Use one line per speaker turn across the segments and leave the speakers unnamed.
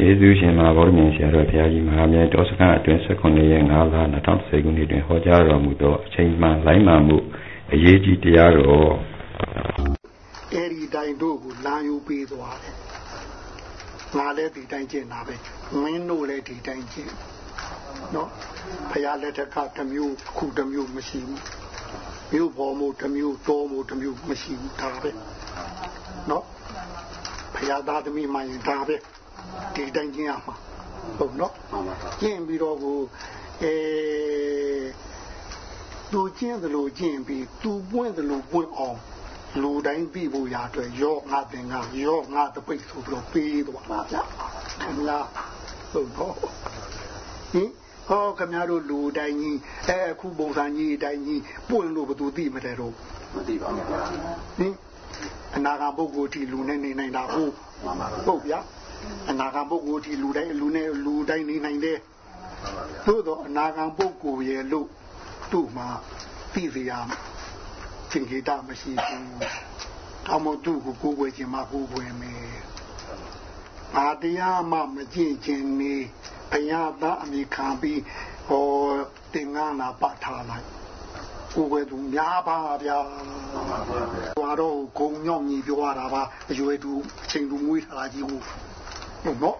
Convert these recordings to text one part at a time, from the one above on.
ယေရှုရှင်မဘောဓမြင်ဆရာတော်ဘုရားကြီးမဟာမြတ်တော်စခန်းအတွင်း19ရက်5လ2010ခုနှစ်တွင်ဟောကြားတော်မူသောအချိန်မှန်လိုင်းမှန်မှုအရေးကြီးတရားတော်
အဲ့ဒီတိုင်းတို့ကိုလာယူပေးသွားတယ်ငါလည်းဒီတိုင်းကျင့်တာပဲမင်းတို့လည်းဒီတိုင်းကျင့်နော်ဘုရားလက်ထက်ကတစ်မျိုးခုတစ်မျိုးမရှိဘူးမြို့ပေါ်မှုတစ်မျိုးတော်မှုတစ်မျိုးမရှိဘူးဒါပဲနော်ဘုရားသားသမီးမှရင်ဒါပဲ ဒီတိုင်းကျင့်ရမှာဟုတ်နော်ကျင့်ပြီးတော့ကိုအဲသူကျင့်သလိုကျင့်ပြီးသူပွင့်သလိုပွင့်အောင်လူတိုင်းသိဖို့ရာအတွက်ရောငါတင်ကရောငါတပိတ်ဆိုပြီးတော့ပေးသွားမှာဗျာခင်ဗျာဟုတ်တော့ဟင်ဟောခင်ဗျားတို့လူတိုင်းကြီးအဲအခုပုံစံကြီးအတိုင်းကြီးပွင့်လို့ဘသူသိမတယ်တော့
မသိပါဘူး
ဟင်အနာဂတ်ပုဂ္ဂိုလ်တီလူနဲ့နေနိုင်တာဟုတ်ဟုတ်ဗျာ အနာဂတ်ပုဂ္ဂိုလ်တီလူတိုင်းလူနဲ့လူတိုင်းနေနိုင်တယ်သို့တော့အနာဂတ်ပုဂ္ဂိုလ်ရဲ့လို့သူ့မှာသိစရာသင်္ကေတမရှိဘူး။အမသူ့ကိုကိုယ်ွယ်ခြင်းမှကိုယ်ွယ်မယ်။ဘာတရားမှမကြည့်ခြင်းနေဘုရားသားအမိခံပြီးဟောတင်ငါနာပတ်ထားလိုက်။ကိုယ်ွယ်သူများပါဗျာ။ဟောတော့ဂုံညော့ညီပြောရတာပါအရွယ်သူအချိန်သူမွေးထားကြီးကို ဟုတ်နော်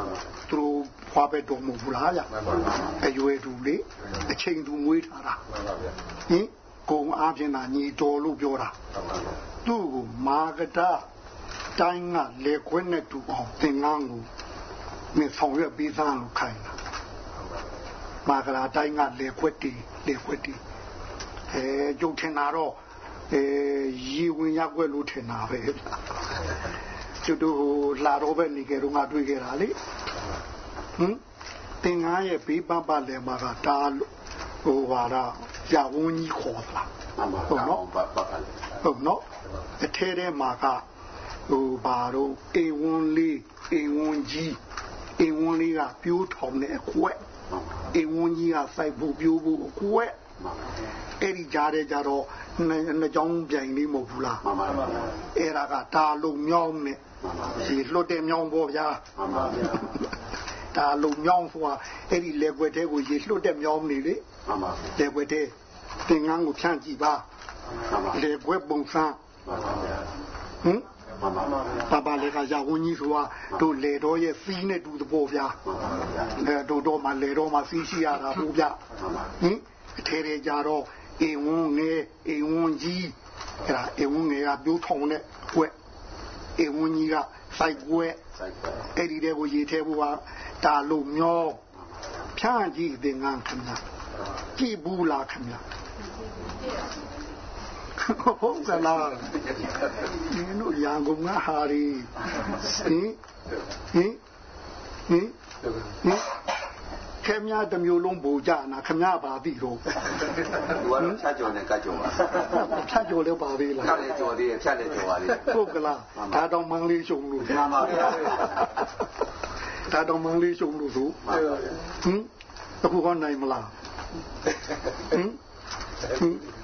။သူတို့ဖွာပဲတော်မူဘူးလားဗျ။အရွယ်သူလေအချိန်သူမွေးထားတာ။ဟင်ဂုံအားဖြင့်သာညီတော်လို့ပြောတာသူ့ကိုမာကတတိုင်းကလေခွဲနဲ့တူအောင်သင်္ကန်းကိုမြင်ဆောင်ရွက်ပြီးသားလို့ခိုင်းတာမာကလာတိုင်းကလေခွဲတီလေခွဲတီအဲကြုတ်ထင်တာတော့အဲရီဝင်ရက်ွက်လို့ထင်တာပဲ ကျွတ်တို့လာတော့ပဲနေကြတော့ငါတွေ့ခဲ့တာလေဟမ်သင်္ကန်းရဲ့ဘေးပပလည်းမှာကတားလို့ဟိုပါတော့ရဝန်းကြီးခေါ်သလား
ဟုတ်နော်
ဟုတ်နော်အထဲထဲမှာကဟိုဘာတော့အိမ်ဝန်းလေးအိမ်ဝန်းကြီးအိမ်ဝန်းလေးကပြိုးထောင်တဲ့အကွက်အိမ်ဝန်းကြီးကစိုက်ဖို့ပြိုးဖို့အကွက် အဲ့ဒီကြားတဲ့ကြတော့နှစ်ကြောင်းပြိုင်လေးမဟုတ်ဘူးလား
မှန်ပါပါ
အဲ့ဒါကတာလုံမြောင်းနဲ့ဒီလွတ်တဲ့မြောင်းပေါ့ဗျာ
မှန်ပါဗျာ
ဒါလုံမြောင်းဆိုတာအဲ့ဒီလက်ွက်တဲကိုရေလွတ်တဲ့မြောင်းနေလေ
မှန်ပါ
လက်ွက်တဲသင်္ကန်းကိုဖြန့်ကြည့်ပါလေကွယ်ပုံစံဟင်ပပလေကရဝင်းကြီးဆိုတာတို့လေတော်ရဲ့စီးနဲ့တူသဘောဗျာအဲတို့တော့မှလေတော်မှစီးရှိရတာဘူးဗျဟင် အထဲထဲကြတော့အိမ်ဝန်းငယ်အိမ်ဝန်းကြီးအဲ့ဒါအိမ်ဝန်းငယ်ကပြိုးထောင်တဲ့ကွက်အိမ်ဝန်းကြီးကစိုက်ကွက်အဲ့ဒီတဲ့ကိုရေထဲဖို့ကတာလို့မျောဖြန့်ကြည့်သင်္ကန်းခင်ဗျာကြည့်ဘူးလားခင်ဗျာဟုတ်ကလားဒီလိုရန်ကုန်ကဟာရီဟင်ဟင်ဟင်ဟင် ခင်ဗျာတမျိုးလုံးဘူကြနာခင်ဗျာပါပြီတော့
သူကတော့ဖြတ်ကျော်နဲ့ကတ်ကျော်ပါ
ဖြတ်ကျော်လည်းပါသေးလား
ဖြတ်လည်းကျော်သေးဖြတ်လည်းကျော်ပါသေး
ဟုတ်ကလားဒါတော့မန်းလေးရှုံလို့
မှန်ပါဗျာ
ဒါတော့မန်းလေးရှုံလို့ဆိုဟင်အခုကနိုင်မလားဟင်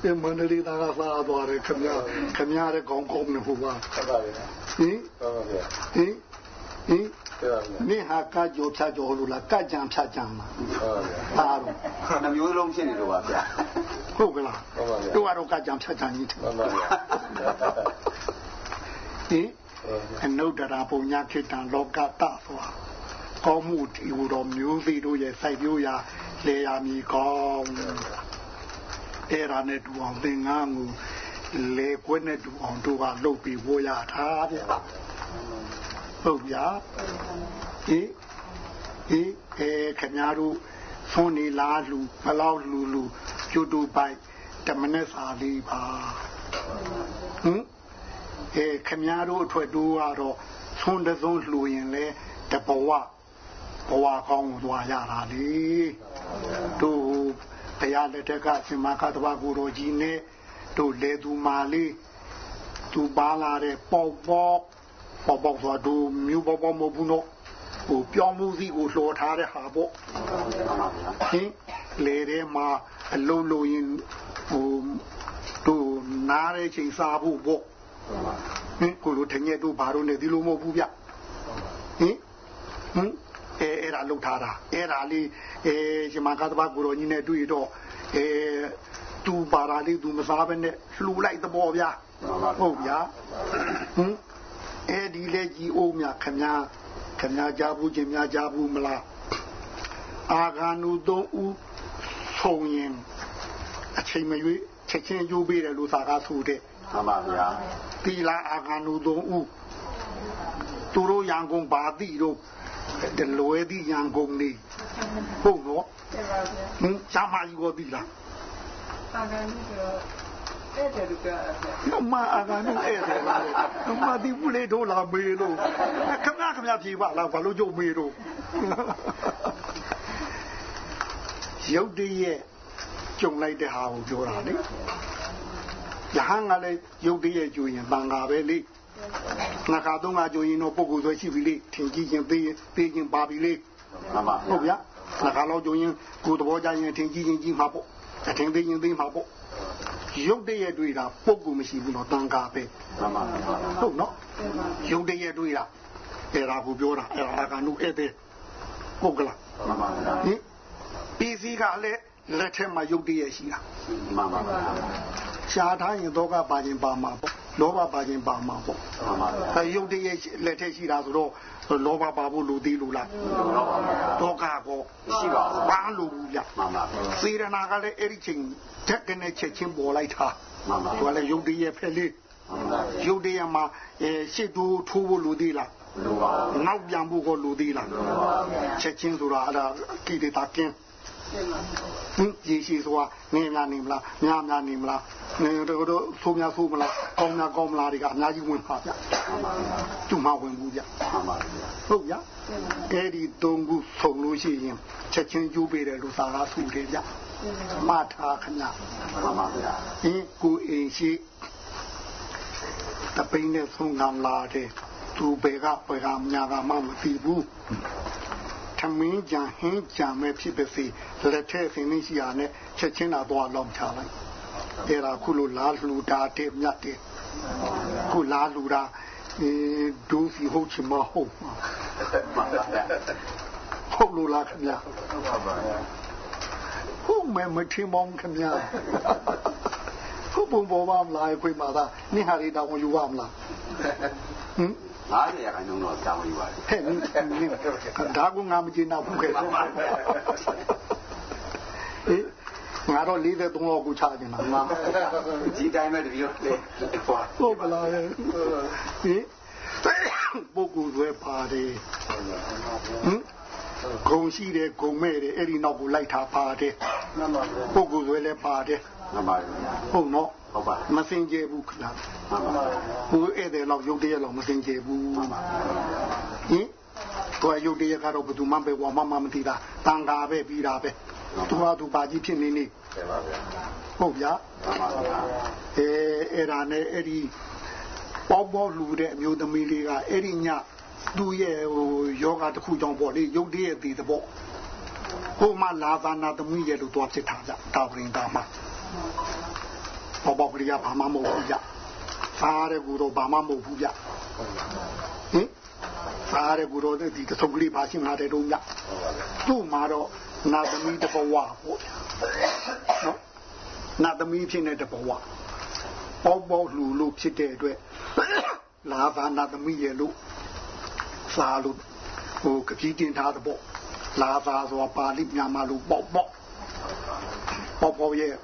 ဒီမန္တလေးသားကစားသွားတယ်ခင်ဗျာခင်ဗျာတဲ့ကောင်းကောင်းနေဟိုပါဟုတ်ပါဗျာဟင်ဟုတ်ပါဗျာဟင်ဟင် နင်ဟာကကြောဖြတ်ကြောလို့လားကကြံဖြတ်ကြံလားဟုတ်ပါဗျာ
ဟာတော့နှမျိုးလုံးဖြစ်နေလို့ပါဗျာ
ဟုတ်ကလားဟုတ်ပါဗျာတို့ကတော့ကကြံဖြတ်ကြံကြီးတယ်ဟုတ်ပါဗျာဟင်အနုဒ္ဒရာပုံညာခေတံလောကတဆိုတာကောင်းမှုဒီဟိုတော်မျိုးစေ့တို့ရဲ့စိုက်ပျိုးရာလေယာမီကောင်းအဲ့ဒါနဲ့တူအောင်သင်္ကန်းကိုလေခွဲနဲ့တူအောင်တို့ကလှုပ်ပြီးဝေါ်ရတာဗျ ဟုတ်ဗျာဟေးဟေးအဲခင်ဗျားတို့သွန်နေလားလူဘလောက်လူလူကျူတူပိုက်တမနဲ့စာလေးပါဟင်အဲခင်ဗျားတို့အထွတ်တို့ကတော့သွန်တဲ့စုံလှူရင်လေတဘဝဘဝကောင်းကိုသွားရတာလေတို့တရားလက်ထက်ကရှင်မကတဘာကိုရောကြီးနဲ့တို့လေသူမာလေးသူပါလာတဲ့ပေါပေါ ပေါပေါဆိုတော့မြို့ပေါပေါမဟုတ်ဘူးနော်ဟိုပြောင်းမှုစီကိုလှော်ထားတဲ့ဟာပေါ့ဟင်လေထဲမှာအလုံးလုံးရင်ဟိုတို့နားတဲ့ချိန်စားဖို့ပေါ့ဟင်ကိုလိုထငယ်တို့ဘာလို့နေဒီလိုမဟုတ်ဘူးဗျဟင်ဟင်လှုပ်ထားတာအဲ့ဒါလေးအဲရှင်မကသဘာကိုတော်ကြီးနဲ့တွေ့တော့အဲသူပါရာလေးသူမစားဘဲနဲ့လှူလိုက်သဘောဗျာဟုတ်ဗျာဟင် အဲဒီလေကြီးအိုးမြခမားခမားကြဘူးခြင်းများကြဘူးမလားအာဂန်ုသုံးဦးထုံရင်အချိန်မရွေးချက်ချင်းယူပေးတယ်လို့သာကဆိုတဲ့
မှန်ပါဗျာ
တီလာအာဂန်ုသုံးဦးသူတို့ရန်ကုန်ဘာတိတို့တလွယ်သည့်ရန်ကုန်နေဟုတ်
တော့
ဟင်စာမကြီးကိုတီလာ
အာဂန်ုဆိုတော့ နှ
မအာကနုဧည့်တယ်နှမဒီဘူးလေးတို့လာမေးလို့ခမခမဖြေပါလားဘာလို့ကြုံမေးတော့ရုပ်တရက်ကြုံလိုက်တဲ့ဟာကိုပြောတာလေယဟန်ကလည်းရုပ်တရက်ကြုံရင်တန်ခါပဲလေနှခါသုံးခါကြုံရင်တော့ပုဂ္ဂိုလ်ဆိုရှိပြီလေထင်ကြီးခြင်းပေးပေးခြင်းပါပြီလေ
မှန်ပါ
ဟုတ်ဗျာနှခါလောက်ကြုံရင်ကိုယ်သဘောကြရင်ထင်ကြီးခြင်းကြီးမှာပေါ့အထင်သေးရင်သေးမှာပေါ့ ရုပ်တည်းရဲ့တွေ့တာပုဂ္ဂိုလ်မရှိဘူးတော့တန်ခါပဲ
မှန်ပါမှန်ပါ
ဟုတ်နော်ရုပ်တည်းရဲ့တွေ့တာအဲ့ဒါကိုပြောတာအဲ့ဒါကနုအဲ့တဲ့ပုဂ္ဂလာ
မှန်ပါဗျာ
ဟင်ပြည်စည်းကလည်းလက်ထက်မှာရုပ်တည်းရဲ့ရှိတာ
မှန်ပါဗျာ
ရှားထားရင်တော့ကပါခြင်းပါမှာပေါ့ လောဘပါခြင်းပါမှာပေါ့
မှန်ပါဗျာ
အဲရုပ်တည်းရဲ့လက်ထက်ရှိတာဆိုတော့လောဘပါဖို့လိုသေးလို့လား
တော့ပါဗျာ
တော့ကကော
ရှိပါဘူး
ဘာလို့ဘူးဗျ
မှန်ပါ
စေရနာကလည်းအဲ့ဒီချိန်ဓာတ်ကနေချက်ချင်းပေါ်လိုက်တာ
မှန်ပါ
သူကလည်းရုပ်တည်းရဲ့ဖက်လေး
မှန်ပါ
ရုပ်တည်းရဲ့မှာအဲရှစ်တိုးထိုးဖို့လိုသေးလား
လိုပါဘူး
နောက်ပြန်ဖို့ကိုလိုသေးလားချက်ချင်းဆိုတာအဲ့ဒါကိလေသာကင်းဟင် ရေရှိဆိုတာနေများနေမလားများများနေမလားနေတို့တို့ဆိုးများဆိုးမလားကောင်းများကောင်းမလားတွေကအများကြီးဝင်ပါဗျ
မှန်ပါ
သူမှဝင်ဘူးဗျ
မှန်ပါဗျာ
ဟုတ်ဗျအဲ့ဒီသုံးခုဆုံလို့ရှိရင်ချက်ချင်းကျိုးပေးတယ်လို့သာကားဆိုတယ်ဗျမထားခဏ
မှန်ပါဗျာ
ဟင်ကိုအိမ်ရှိတပိန်းနဲ့ဆုံးခံလာတယ်သူဘယ်ကဘယ်ကညာကမှမသိဘူး ထမင်းကြံဟင်းကြံမဲ့ဖြစ်ပါစေလက်ထက်ဆင်းနေရှိရနဲ့ချက်ချင်းလာတော့လောင်ချလိုက်အဲ့ဒါခုလိုလားလှူတာတဲ့မြတ်တဲ့ခုလားလှူတာအဲဒူးစီဟုတ်ချင်မဟုတ်မှာ
မှန်ပါဗျာ
ဟုတ်လို့လားခင်ဗျာ
ဟုတ်ပါဗျာ
ဟုတ်မယ်မထင်ပါဘူးခင်ဗျာဟုတ်ပုံပေါ်ပါမလားခွေးမှာသာနိဟာရီတောင်းယူပါမလားဟင်
90ရာခိုင်နှုန်းတော့တောင်းယူပါတယ်
ဟဲ့နင်းဒါကငါမကြည့်တော့ဘူးခဲ့တော့ဟေးငါတော့43လောက်ကိုချခြင်းလားငါ
ဒီတိုင်းပဲတပီတော့လေဟော
ဟုတ်ကလားဟင်ပုဂ္ဂိုလ်တွေပါတယ်ဟင်ဂုံရှိတယ်ဂုံမဲ့တယ်အဲ့ဒီနောက်ကိုလိုက်ထားပါတယ်
မှန်ပါဗျာ
ပုဂ္ဂိုလ်တွေလည်းပါတယ်
မှန်ပါဗျာ
ဟုတ်နော်
ဟုတ်ပါ
မစင်ကြဘူးခလား
မှန်ပါ
ဟိုဧည့်သည်လောက်ရုပ်တရက်လောက်မစင်ကြဘူးဟင်ကိုယ်ရုပ်တရက်ကတော့ဘယ်သူမှပဲဝါမမမသိတာတန်ခါပဲပြီးတာပဲသူကသူပါကြီးဖြစ်နေနေ
တယ်ပါဗျာ
ဟုတ်ဗျာ
မှန်ပါဗျာ
အဲအဲ့ဒါနဲ့အဲ့ဒီပေါပေါလူတဲ့အမျိုးသမီးလေးကအဲ့ဒီညသူ့ရဲ့ဟိုယောဂတစ်ခုကြောင့်ပေါ့လေရုပ်တရက်သေးတဲ့ပေါ့ဟိုမှာလာသာနာသမီးရဲ့လို့သွားဖြစ်တာကြတာပရင်တာမှာ ပေါပေါကလေးကဘာမှမဟုတ်ဘူးကြစားတဲ့ကူတော့ဘာမှမဟုတ်ဘူးကြဟင်စားတဲ့ကူတော့ဒီသုံးကလေးပါရှိမှတဲ့တော့ညသူ့မှာတော့နာသမီးတစ်ဘဝပေါ့နော်နာသမီးဖြစ်နေတဲ့ဘဝပေါပေါလူလို့ဖြစ်တဲ့အတွက်လာသာနာသမီးရဲ့လို့စားလို့ဟိုကကြီးတင်ထားတဲ့ပေါ့လာသာဆိုတာပါဠိမြန်မာလိုပေါ့ပေါ့ပေါ့ပေါ့ရဲ့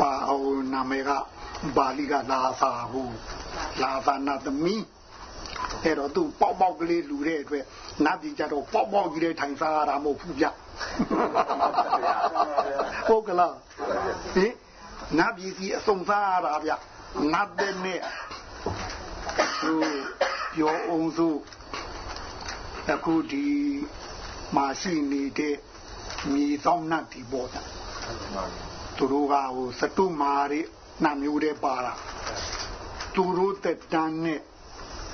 ပါဟိုနာမည်ကပါဠိကလာသာဟိုလာသာနာသမီးအဲ့တော့သူပေါက်ပေါက်ကလေးလူတဲ့အတွက်နတ်ပြည်ကြတော့ပေါက်ပေါက်ကြီးတဲ့ထိုင်စားရတာမဟုတ်ဘူးဗျဟုတ်ကလားဟင်နတ်ပြည်စီအစုံစားရတာဗျနတ်တဲ့နဲ့ဟိုပြောအောင်စုအခုဒီမှာရှိနေတဲ့မြေဆောင်နတ်ဒီပေါ်တာ သူတို့ကဟိုစတုမာရီနတ်မျိုးတွေပါတာသူတို့တက်တန်းနဲ့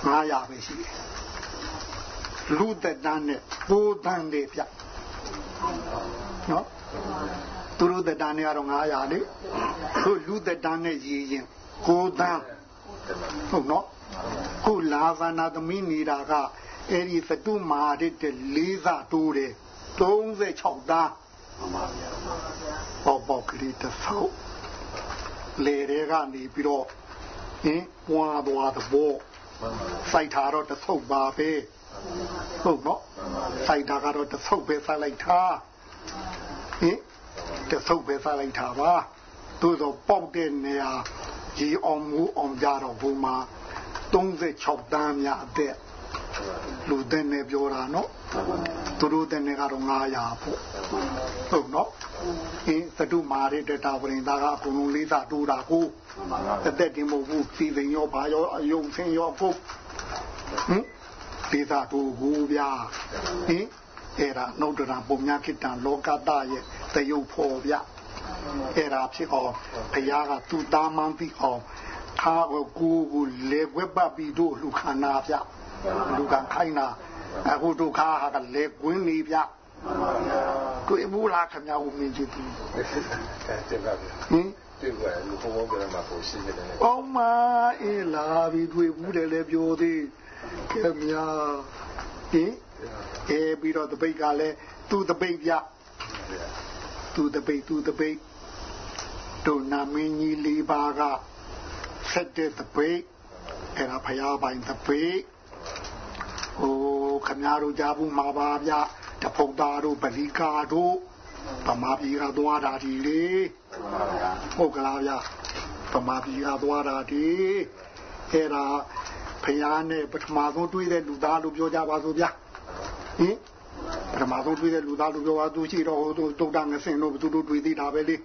900ပဲရှိတယ်လူတက်တန်းနဲ့ပိုးတန်းတွေဗျနော်သူတို့တက်တန်းနဲ့ကတော့900လေသူလူတက်တန်းနဲ့ရည်ရင်9တန်းဟုတ်နော်ခုလာဗနာသမီးနေတာကအဲ့ဒီသတုမာရစ်တဲ့လေးစားတိုးတယ်36တန်း
မှန်ပါဗျာ
ပေါက်ပေါက်ကလေးတစ်ဆုပ်လေတွေကနေပြီးတော့ဟင်ပွားသွားတဲ့ဘောစိုက်ထားတော့တစ်ဆုပ်ပါပဲဟုတ်နော်စိုက်တာကတော့တစ်ဆုပ်ပဲစိုက်လိုက်တာဟင်တစ်ဆုပ်ပဲစိုက်လိုက်တာပါသို့သောပေါက်တဲ့နေရာဒီအောင်မူအောင်ကြတော့ဘုံမှာ36တန်းများအသက်လူတဲ့နေပြောတာနော်သူတို့တဲ့နေကတော့900ပေါ့ဟုတ်နော် အင်းသတုမာရတဲ့တာဝရင်သားကအကုန်လုံးလေးစားတိုးတာကိုအသက်တင်မဟုတ်ဘူးစီစဉ်ရောဘာရောအယုံဆင်းရောဖို့ဟင်လေးစားတိုးကိုဗျာဟင်အဲ့ဒါနှုတ်တရာပုံများခိတံလောကတရဲ့တယုတ်ဖို့ဗျအဲ့ဒါဖြစ်အောင်ဘုရားကသူ့သားမှန်းပြီးအောင်ခါကိုကိုကိုလေဝက်ပတ်ပြီးတို့လူခန္ဓာဗျလူကခိုင်းတာအခုတို့ခါဟာကလေကွင်းနေဗျ တွေ့ဘူးလားခင်ဗျာဦးမင်းကြီးသူ
တင်ပါဗျာ
ဟင်
တွေ့ပါလူဘုံဘုံပြန်မှာကိုရှိနေတယ်။
အောင်မအေးလာပြီးတွေ့ဘူးတယ်လည်းပြောသေးခင်ဗျာဟင်အဲပြီးတော့တပိတ်ကလည်းသူ့တပိတ်ပြသူ့တပိတ်သူ့တပိတ်တို့နာမင်းကြီးလေးပါးကဆက်တဲ့တပိတ်အဲ့ဒါဖရာပိုင်တပိတ်ဟိုခမများတို့ကြားဘူးမှာပါဗျ တဖုံသားတို့ပလီကာတို့ဗမာပြည်ကသွားတာဒီလေဟုတ်ကလားဗျဗမာပြည်ကသွားတာဒီအဲ့ဒါဖယားနဲ့ပထမဆုံးတွေ့တဲ့လူသားလို့ပြောကြပါစို့ဗျဟင်ပထမဆုံးတွေ့တဲ့လူသားလို့ပြောတာသူရှိတော့ဟိုတုတ်တငစင်တို့သူတို့တွေ့သေးတာပဲလေ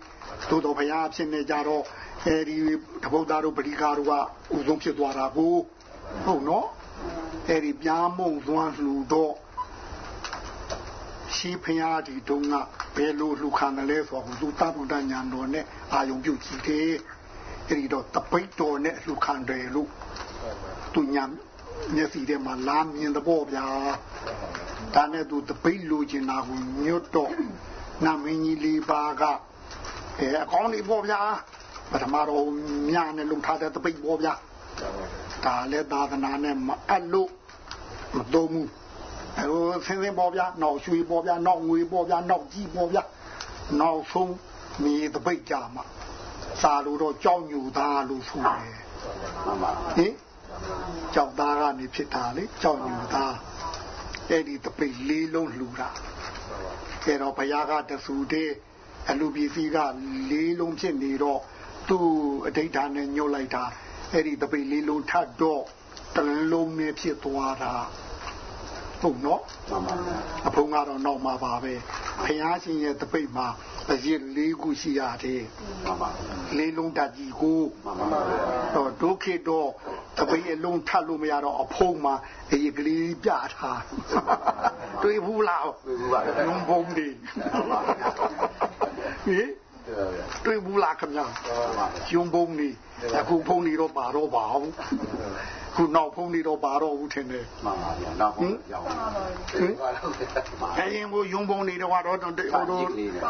သို့တော့ဖယားဖြစ်နေကြတော့အဲဒီတပုတ်သားတို့ပရိကာတို့ကဥဆုံးဖြစ်သွားတာကိုဟုတ်နော်အဲဒီပြားမုံသွမ်းလှူတော့ ရှိဖျားဒီတုံးကဘယ်လိုလှူခံတယ်လဲဆိုတော့သူတပုဒ္ဒညာတော်နဲ့အာယုံပြုတ်ကြည့်တယ်အဲဒီတော့တပိတ်တော်နဲ့လှူခံတယ်လို့သူညာမျက်စီထဲမှာလာမြင်တဲ့ပေါ့ဗျာဒါနဲ့သူတပိတ်လူချင်တာကိုညွတ်တော့နာမင်းကြီးလေးပါကအဲအကောင်းလေးပေါ့ဗျာပထမတော့မြားနဲ့လုံထားတဲ့တပိတ်ပေါ့ဗျာဒါလည်းသာသနာနဲ့မအပ်လို့မတော်ဘူးအဲ ဟိုဆင်းဆင်းပေါ်ဗျာနောက်ရွှေပေါ်ဗျာနောက်ငွေပေါ်ဗျာနောက်ကြီးပေါ်ဗျာနောက်ဆုံးမြေတပိတ်ကြမှာစာလို့တော့ကြောက်ညူသားလို့ဆိုတယ်
မှန်ပါ
ဟင်ကြောက်သားကနေဖြစ်တာလေကြောက်ညူသားအဲ့ဒီတပိတ်လေးလုံးလှူတာအဲ့တော့ဘုရားကတဆူတဲ့အလူပစ္စည်းကလေးလုံးဖြစ်နေတော့သူ့အဋိဌာနဲ့ညှုတ်လိုက်တာအဲ့ဒီတပိတ်လေးလုံးထပ်တော့တလုံးနဲ့ဖြစ်သွားတာ ဟုတ်နော်
မှန်ပါ
အဖုံးကတော့နောက်မှာပါပဲဘုရားရှင်ရဲ့တပိတ်မှာအရစ်လေးခုရှိရတယ်
မှန်ပါ
လေးလုံးတက်ကြီးကို
မှန်ပါဗျာ
တော့ဒုက္ခေတော့တပိတ်အလုံးထပ်လို့မရတော့အဖုံးမှာအရစ်ကလေးပြထားတွေ့ဘူးလား
တွေ့ဘူးပါဗျာ
လုံဘုံဒီဟင်
တွေ့ပါဗျာ
တွေ့ဘူးလားခင်ဗျာ
မှန်ပါ
ယုံဘုံနေအခုဖုံးနေတော့ပါတော့ပါဘူး ခုနောက်ဖုံးနေတော့ပါတော့ဘူးထင်တယ်
မှန်ပါဗျာနောက်ဟုတ်ရောက်
မှန်ပါပါ
ဟင်ပါတော့မှန်
အရင်ကယုံဘုံနေတော့တော့ဟိုတို့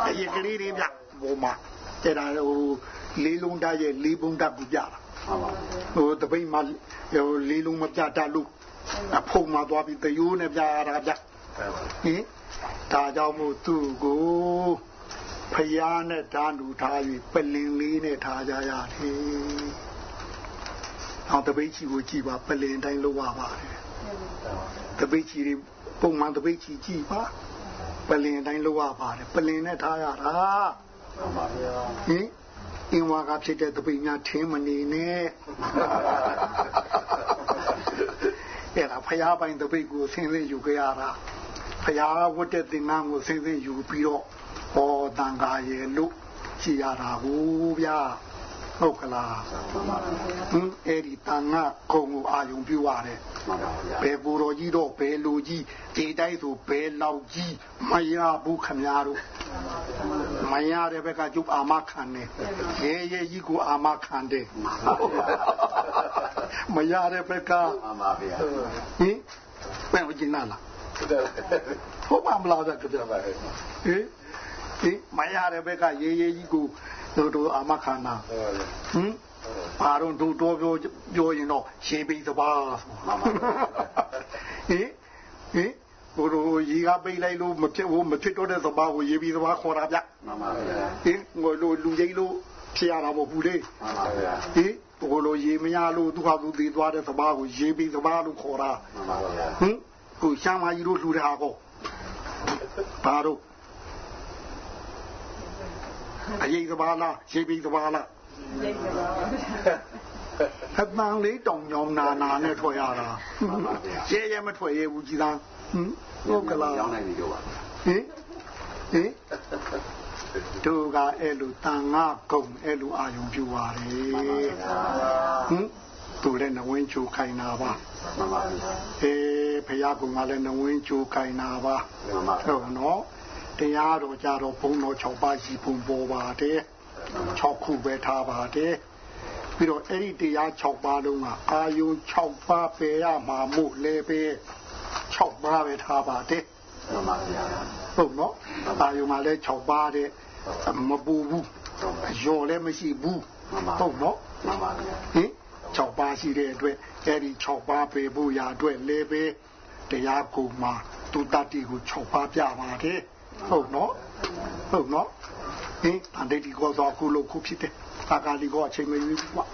အရင်ကလေးတွေပြဘုံမှာတဲ့ဒါဟိုလေးလုံးတရဲ့လေးဘုံတကူပြတာ
ပါ
ဟိုတပိတ်မှာဟိုလေးလုံးမပြတတ်လို့အဖုံမှာသွားပြီးတယိုးနဲ့ပြရတာဗျဟင်ဒါကြောင့်မို့သူ့ကိုဖယားနဲ့ဓာနူထားပြီးပလင်လေးနဲ့ထားကြရတယ်။ အောင်တပိတ်ချီကိုကြည့်ပါပလင်တိုင်းလောက်ရပါတယ်။တပိတ်ချီတွေပုံမှန်တပိတ်ချီကြည့်ပါပလင်တိုင်းလောက်ရပါတယ်ပလင်နဲ့ထားရတာ
မှန်ပါဗျာ
ဟင်အင်းဝါကဖြစ်တဲ့တပိတ်များထင်းမနေနဲ့အဲ့ဒါဖျားပိုင်တပိတ်ကိုဆင်းဆင်းယူကြရတာဖျားဝတ်တဲ့သင်္ကန်းကိုဆင်းဆင်းယူပြီးတော့ဟောတန်ခါရဲ့လို့ကြည်ရတာကိုဗျာ ဟုတ်ကလားဟင်အဲ့ဒီတန်ခါကုံကိုအာယုံပြုရတယ်
မှန်ပါဗျာ
ဘယ်ကိုတော်ကြီးတော့ဘယ်လူကြီးဒီတိုင်းဆိုဘယ်လောက်ကြီးမရဘူးခမများတို့မရတဲ့ဘက်ကကျုပ်အာမခံတယ်ရဲရဲကြီးကိုအာမခံတယ်မရတဲ့ဘက်က
မှန်ပါဗျာ
ဟင်ဘယ်လိုကျင်လာလားဟုတ်ပါမလားဗျကြပါဟင်ဟင်မရတဲ့ဘက်ကရဲရဲကြီးကို တို့တို့အာမခံတာဟင်ဘာတော့တို့တော့ပြောပြောရင်တော့ရှေးပိသဘာဆို
မှန်ပါ
ဟင်ဟင်ဟိုလိုရေကပိတ်လိုက်လို့မဖြစ်ဘူးမဖြစ်တော့တဲ့သဘာကိုရေပြီးသဘာခေါ်တာဗျ
မှန်ပါဗျာ
ဟင်ငိုလိုလူကြီးလို့ဖြစ်ရတာမဟုတ်ဘူးလေ
မှန်ပါဗျာ
ဟင်ဟိုလိုရေမရလို့သူဟာသူတည်သွားတဲ့သဘာကိုရေပြီးသဘာလို့ခေါ်တာ
မှန်ပါဗျာ
ဟင်ခုရှမ်းမကြီးတို့လှူတဲ့ဟာကောဘာတို့ အရေးသဘာလားရေပြီးသဘာလား
ရိတ်ပါ
အပန်းလေးတောင်ညောင်းနာနာနဲ့ထွက်ရတာရဲရဲမထွက်ရဘူးကြည်သားဟင်ဟုတ်ကလား
ရောင်းနိုင်ပြီတော့ပါ
ဟင်ဟင်တို့ကအဲ့လိုတန်ငါကုံအဲ့လိုအာယုံပြူပါတယ်ဟင်တို့လည်းနဝင်းချိုခိုင်နာပါ
မှန်ပါဗျာ
အေးဖရာကုံကလည်းနဝင်းချိုခိုင်နာပါ
မှန်ပါ
ဟုတ်နော် တရားတော်ကြတော့ဘုံတော်6ပါးရှိဘုံပေါ်ပါတယ်6ခုပဲထားပါတယ်ပြီးတော့အဲ့ဒီတရား6ပါးလုံးကအာယုံ6ပါးပဲရမှာမို့လဲပဲ6ပါးပဲထားပါတယ်
မှန်ပါဗျာ
ဟုတ်နော်အာယုံမှာလဲ6ပါးတဲ့မပူဘူးရော်လည်းမရှိဘူး
မှန်ပါ
ဟုတ်နော်
မှန်ပါဗျာ
ဟင်6ပါးရှိတဲ့အတွက်အဲ့ဒီ6ပါးပေဖို့ရာအတွက်လဲပဲတရားကိုမှာသူတတ္တိကို6ပါးပြပါတယ် ဟုတ်နော်ဟုတ်နော်ဟင်အန္တိဒီကောဆိုအခုလို့ခုဖြစ်တယ်အာကာလီကောအချိန်မရွေးဘူးကွာ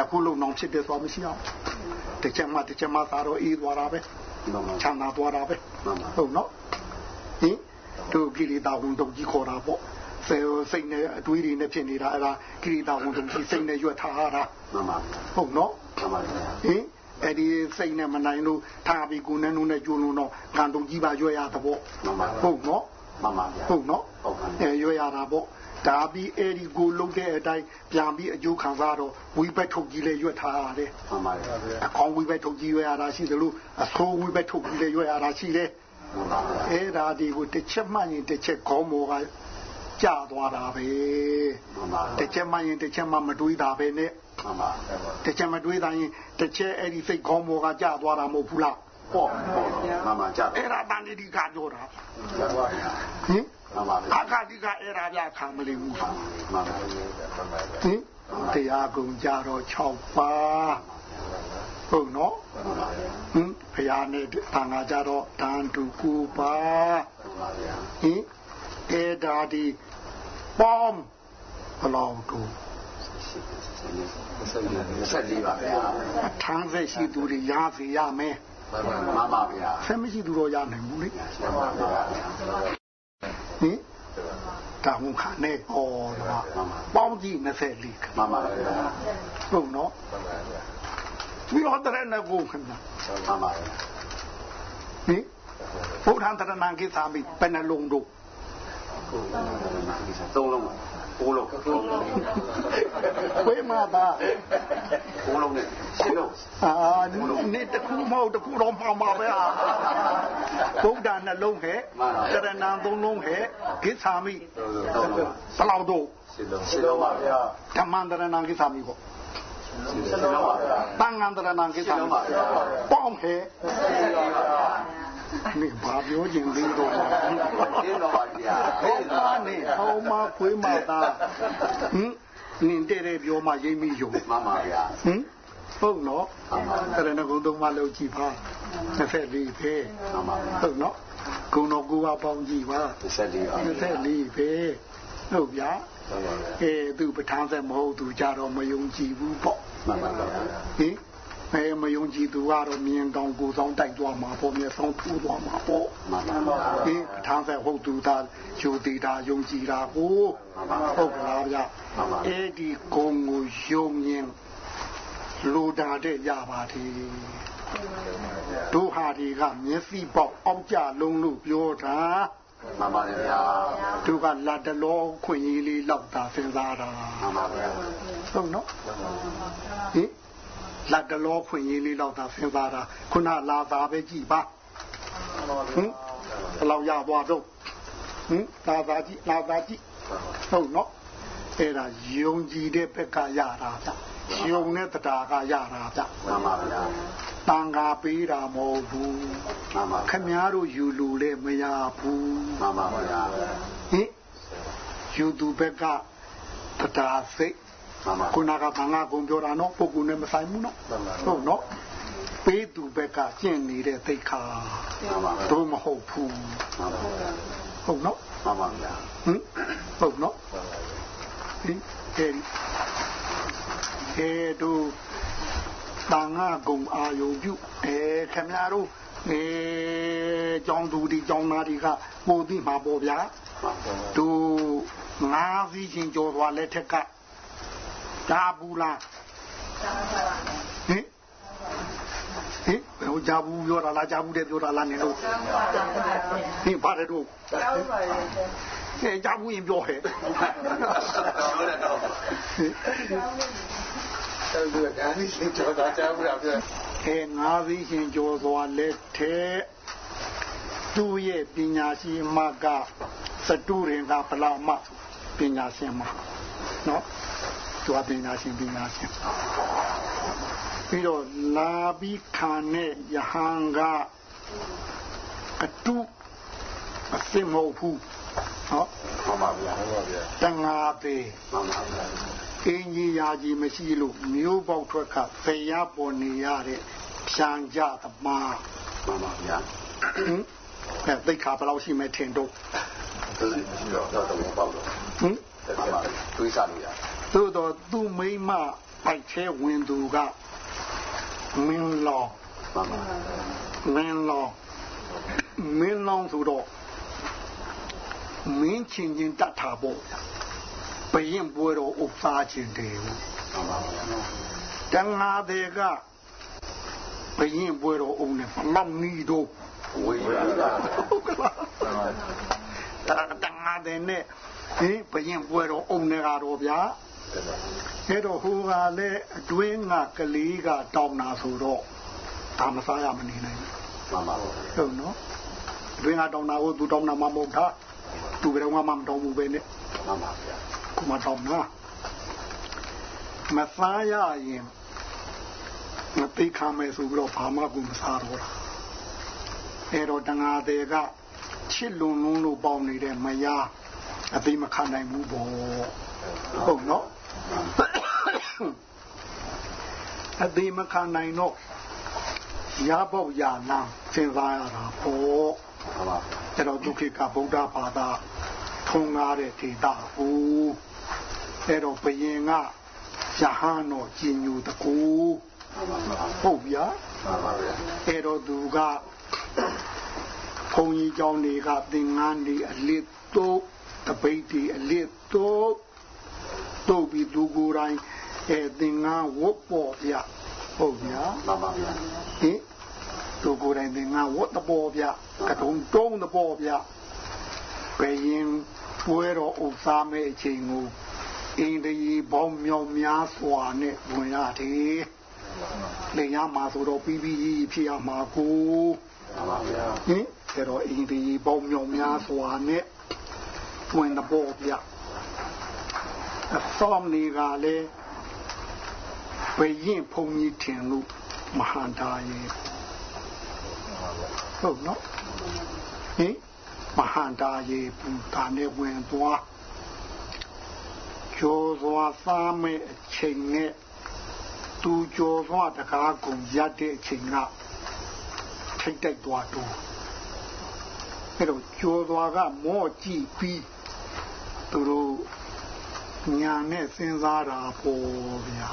အခုလို့နောင်ဖြစ်တယ်ဆိုတာမရှိအောင်တစ်ချက်မှတစ်ချက်မှသာတော့အေးသွားတာပဲ
မှန်ပါ
ချမ်းသာသွားတာပဲ
မှန်ပါ
ဟုတ်နော်ဟင်တို့ကိလေသာဝန်တုံကြီးခေါ်တာပေါ့စေစိတ်နဲ့အတွေးတွေနဲ့ဖြစ်နေတာအဲ့ဒါကိလေသာဝန်တုံကြီးစိတ်နဲ့ရွက်ထားတာ
မှန်ပါ
ဟုတ်နော်
မှန်ပါဗျာ
ဟင်အဲ့ဒီစိတ်နဲ့မနိုင်လို့ထားပြီးကိုယ်နဲ့နုနဲ့ကျိုးလို့တော့ကံတုံကြီးပါရွက်ရတာပေါ့
မှန်ပါ
ဟုတ်နော်
မှန်ပါဗျာ
ဟုတ်နော်
ဟုတ်ပါ
အဲရွက်ရတာပေါ့ဒါပြီးအဲ့ဒီကိုလုံးတဲ့အတိုင်းပြန်ပြီးအကျိုးခံစားတော့ဝိဘက်ထုတ်ကြီးလည်းရွက်ထားရတယ်
မှန်ပါဗျာ
အကောင်ဝိဘက်ထုတ်ကြီးရွက်ရတာရှိတယ်လို့အဆိုးဝိဘက်ထုတ်ကြီးလည်းရွက်ရတာရှိတယ်
မှန်ပါဗျာ
အဲ့ဒါဒီကိုတစ်ချက်မှရင်တစ်ချက်ခေါင်းမော်ကကြာသွားတာပဲ
မှန်ပါ
တစ်ချက်မှရင်တစ်ချက်မှမတွေးတာပဲနဲ့
မှန်ပါ
တစ်ချက်မတွေးတာရင်တစ်ချက်အဲ့ဒီစိတ်ခေါင်းမော်ကကြာသွားတာမဟုတ်ဘူးလား ပေါ့
မှန်ပါကြပါ
အဲ့ဒါတန်ဒီကပြောတာ
ကြပါဗျာ
ဟင်
မှန်ပါဗျာ
အာခတိကအဲ့ဒါပြခံမလိမ့်ဘူးဟင်
မှန်ပါ
တရားကုန်ကြတော့6ပါးဟုတ်နော်ဟင်ဖရာနဲ့တန်ခါကြတော့တန်တူ9ပါး
မှန်ပါဗျာ
ဟင်အဲ့ဒါဒီပေါင်းဘယ်လောက်တူ
ဆက်လေးပါဗျာ
အထမ်းဆက်ရှိသူတွေရစေရမယ်
မှန်ပါဗျာ
ဆက်မရှိသူတော့ရနိုင်ဘူးလေ
မှန်ပါဗျာ
ဟင်တောင်းခါနဲ့ဟောတော့ပေါင်းကြည့်24ခ
မှန်ပါဗျာ
ဟုတ်နော်ပြီးတော့တရဏဂုခဏ
မှန်ပါဗျာ
ဟင်ဘုရားတရဏံကိသာမိဘယ်နှလုံးတို့
သုံးလုံးကိုလုံး ကိုလုံး
ဝေမာတာ
ကိုလုံးနဲ့ရှင်းလုံး
အာနေတခုမဟုတ်တခုတော့မှာမှာပဲဟာဘုရားနှလုံးဟဲ့တရဏံသုံးလုံးဟဲ့ကိသာမိဘလောက်တို့
ရှင်းလုံးရှင်းလုံးပါဗျာ
ဓမ္မန္တရဏံကိသာမိပေါ့
ရှင်းလုံးပါဗျာ
တန်ငန္တရဏံကိသာမိပေါင်းဟဲ့ နေဘာပြောခြင်းလေးတော့
ရှင်းလုံးပါဗျာ
ဟောတာနေဟောမခွေးမတာဟင်နင်တဲ့တဲ့ပြောမှရိမ့်မိယုံ
မှန်ပါဗျာ
ဟင်ဟုတ်နော်တရဏဂုံသုံးပါလောက်ကြည့်ပါ24ပဲ
မှန်ပါဗျာ
ဟုတ်နော်ဂုံတော်ကိုပါပေါင်းကြည့်ပါ
ဆက်လေးပါ
24ပဲဟုတ်ဗျာ
မှန်ပါဗျာ
အဲသူပဋ္ဌာန်းဆက်မဟုတ်သူကြတော့မယုံကြည်ဘူးပေါ့
မှန်ပါဗျာ
ဟင် အဲမယုံကြည်သူကတော့မြင်တောင်ကိုယ်ဆောင်တိုက်သွားမှာပေါ့မျက်ဆောင်ထူသွားမှာပေါ့
မှန်ပါဗျာ
ဒီပဋ္ဌာန်းဆက်ဟုတ်သူသာယူတည်တာယုံကြည်တာကိုဟုတ်ကလားဗျအဲ့ဒီကုံကိုယုံရင်လူတာတဲ့ရပါတယ်တို့ဟာတွေကမျက်စိပေါက်အောက်ကြလုံးလို့ပြောတာ
မှန်ပါဗျာ
တို့ကလာတလောခွင့်ရေးလေးလောက်တာစဉ်းစားတာ
မှန်ပါဗျာ
ဟုတ်နော်ဟင် လာတလောခွင့်ရေးလေးလောက်တာစဉ်းစားတာခုနလာသာပဲကြည်ပါဟင်ဘယ်လောက်ရသွားတော့ဟင်လာသာကြည့်လာသာကြည့်ဟုတ်နော်အဲ့ဒါယုံကြည်တဲ့ဘက်ကရတာဗျယုံတဲ့တရားကရတာဗျ
မှန်ပါဗျာ
တန်ခါပေးတာမဟုတ်ဘူး
မှန်ပါ
ခမည်းတော်ယူလူလည်းမရဘူး
မှန်ပါဗျာ
ဟင်ယူသူဘက်ကတရားစိတ်
မှန်ပါ
ခုနကဘာငါကုံပြောတာနော်ပုဂ္ဂိုလ်နဲ့မဆိုင်ဘူးနော်ဟုတ်နော်ပေးသူဘက်ကကျင့်နေတဲ့သိက္ခာ
မှန်ပါဗျာ
တို့မဟုတ်ဘူး
မှန်ပါဗျာ
ဟုတ်နော်
မှန်ပါဗျာ
ဟင်ဟုတ်နော်ဟင်အဲဒီအဲတို့တန်ငါကုံအာယုံပြုအဲခမရတို့အဲကြောင်းသူဒီကြောင်းသားတွေကပို့ပြီးမှာပေါ့ဗျာ
မှန်ပါ
တို့ငါးစီးချင်းကြော်သွားလက်ထက်က ဒါဘူးလားဟင်ဟင်ဘယ်ဟိုဂျာဘူးပြောတာလားဂျာဘူးတဲ့ပြောတာလားနင်တို့ဟင်ပါတယ်တို့
ကျောင်းပါလေ
ဟဲ့ဂျာဘူးရင်ပြောဟဲ့
ဟုတ်တယ်တော့
အဲ့ဒီကအဲ့ဒီစင်ကြောတာကြားဘူးလားပြော
အဲငါးစီးချင်းကြော်သွားလက်ထက်သူ့ရဲ့ပညာရှိမကစတုရင်ကဗလာမပညာရှင်မနော် သူကပညာရှင်ပညာရှင်ပြီးတော့လာပြီးခံတဲ့ယဟန်ကအတုအစင်မဟုတ်ဘူးဟော
မှန်ပါဗျာ
ဟုတ်ပါဗျာ
တငါပေ
မှန်ပါဗျာ
အင်းကြီးရာကြီးမရှိလို့မျိုးပေါက်ထွက်ကဖေရပေါ်နေရတဲ့ဖြံကြသမား
မှန်ပါဗျာ
ဟင်အဲသိက္ခာဘယ်လောက်ရှိမဲထင်တော့
သူရှိတော့တော့တော့ပေါ့တော့
ဟင်
မှန်ပါတွေးစားလို့ရ
သို့တော့သူ့မိမပိုက်သေးဝင်သူကမင်းလောင်
မှန်ပါ
မင်းလောင်မင်းလောင်ဆိုတော့မင်းချင်းချင်းတတ်တာပေါ့ဗျာဘရင်ပွဲတော်ဥစားခြင်းတယ်ဘူး
မှန်ပါဗျာ
တန်ငါတွေကဘရင်ပွဲတော်အုံနဲ့ဘလောက်နီးတော့
ဝေးရတာ
ဟုတ်ကလားတတန်ငါတဲ့နဲ့ဟင်ဘရင်ပွဲတော်အုံနဲ့ကတော့ဗျာ အဲ့တော့ဟိုကလည်းအတွင်းကကလေးကတောင်းတာဆိုတော့ဒါမစားရမနေနိုင်ဘူး
မှန်ပါဗျာ
ဟုတ်နော်အတွင်းကတောင်းတာကိုသူတောင်းတာမှမဟုတ်တာသူဘယ်တော့မှမတောင်းဘူးပဲနဲ့
မှန်ပါဗျာ
ခုမှတောင်းတာမစားရရင်မသိခံမယ်ဆိုပြီးတော့ဘာမှကိုမစားတော့တာအဲ့တော့တငါတဲ့ကချစ်လွန်လွန်းလို့ပေါင်းနေတဲ့မယားအသိမခံနိုင်ဘူးပေါ့ဟုတ်နော် အသိမခံနိုင်တော့ရပေါက်ရလမ်းစဉ်းစားရတာပေါ့
မှန်ပါဗျာ
အဲ့တော့ဒုက္ခကဗုဒ္ဓဘာသာထုံကားတဲ့ဒေတာဟုတ်အဲ့တော့ဘယင်ကယဟန်တော်ကျင်ညူတကူဟုတ်ဗျာ
မှန်ပါဗျာ
အဲ့တော့သူကဘုံကြီးเจ้าတွေကသင်္ကန်းဒီအလစ်တော့တပိတ်ဒီအလစ်တော့တို့ပြီးသူကိုယ်တိုင် အဲသင်္ကန်းဝတ်ပေါ်ဗျာဟုတ်ဗျာ
မှန်ပါဗျာ
ဟင်သူကိုယ်တိုင်သင်္ကန်းဝတ်တပေါ်ဗျာကတုံတုံးတပေါ်ဗျာဘယ်ရင်ပွဲတော်ဥစားမဲ့အချိန်ကိုအင်းဒီဘောင်းမြောင်များစွာနဲ့ဝင်ရတယ်လေရမှာဆိုတော့ပြီးပြီးဖြစ်ရမှာကို
မှန်ပါဗျာ
ဟင်ဒါတော့အင်းဒီဘောင်းမြောင်များစွာနဲ့ဝင်တပေါ်ဗျာအစောမနေကလည်း ဘယ်ရင်ဖုန်ကြီးထင်လို့မဟန်တာရဲ့ဟုတ်နော်ဟင်မဟာတာရေပူတာနဲ့ဝင်သွားကျော်စွာစားမဲ့အချိန်နဲ့သူကျော်စွာတကားကုန်ရတဲ့အချိန်ကထိတ်တိုက်သွားတော့အဲ့တော့ကျော်စွာကမော့ကြည့်ပြီးသူတို့ညာနဲ့စဉ်းစားတာပေါ့ဗျာ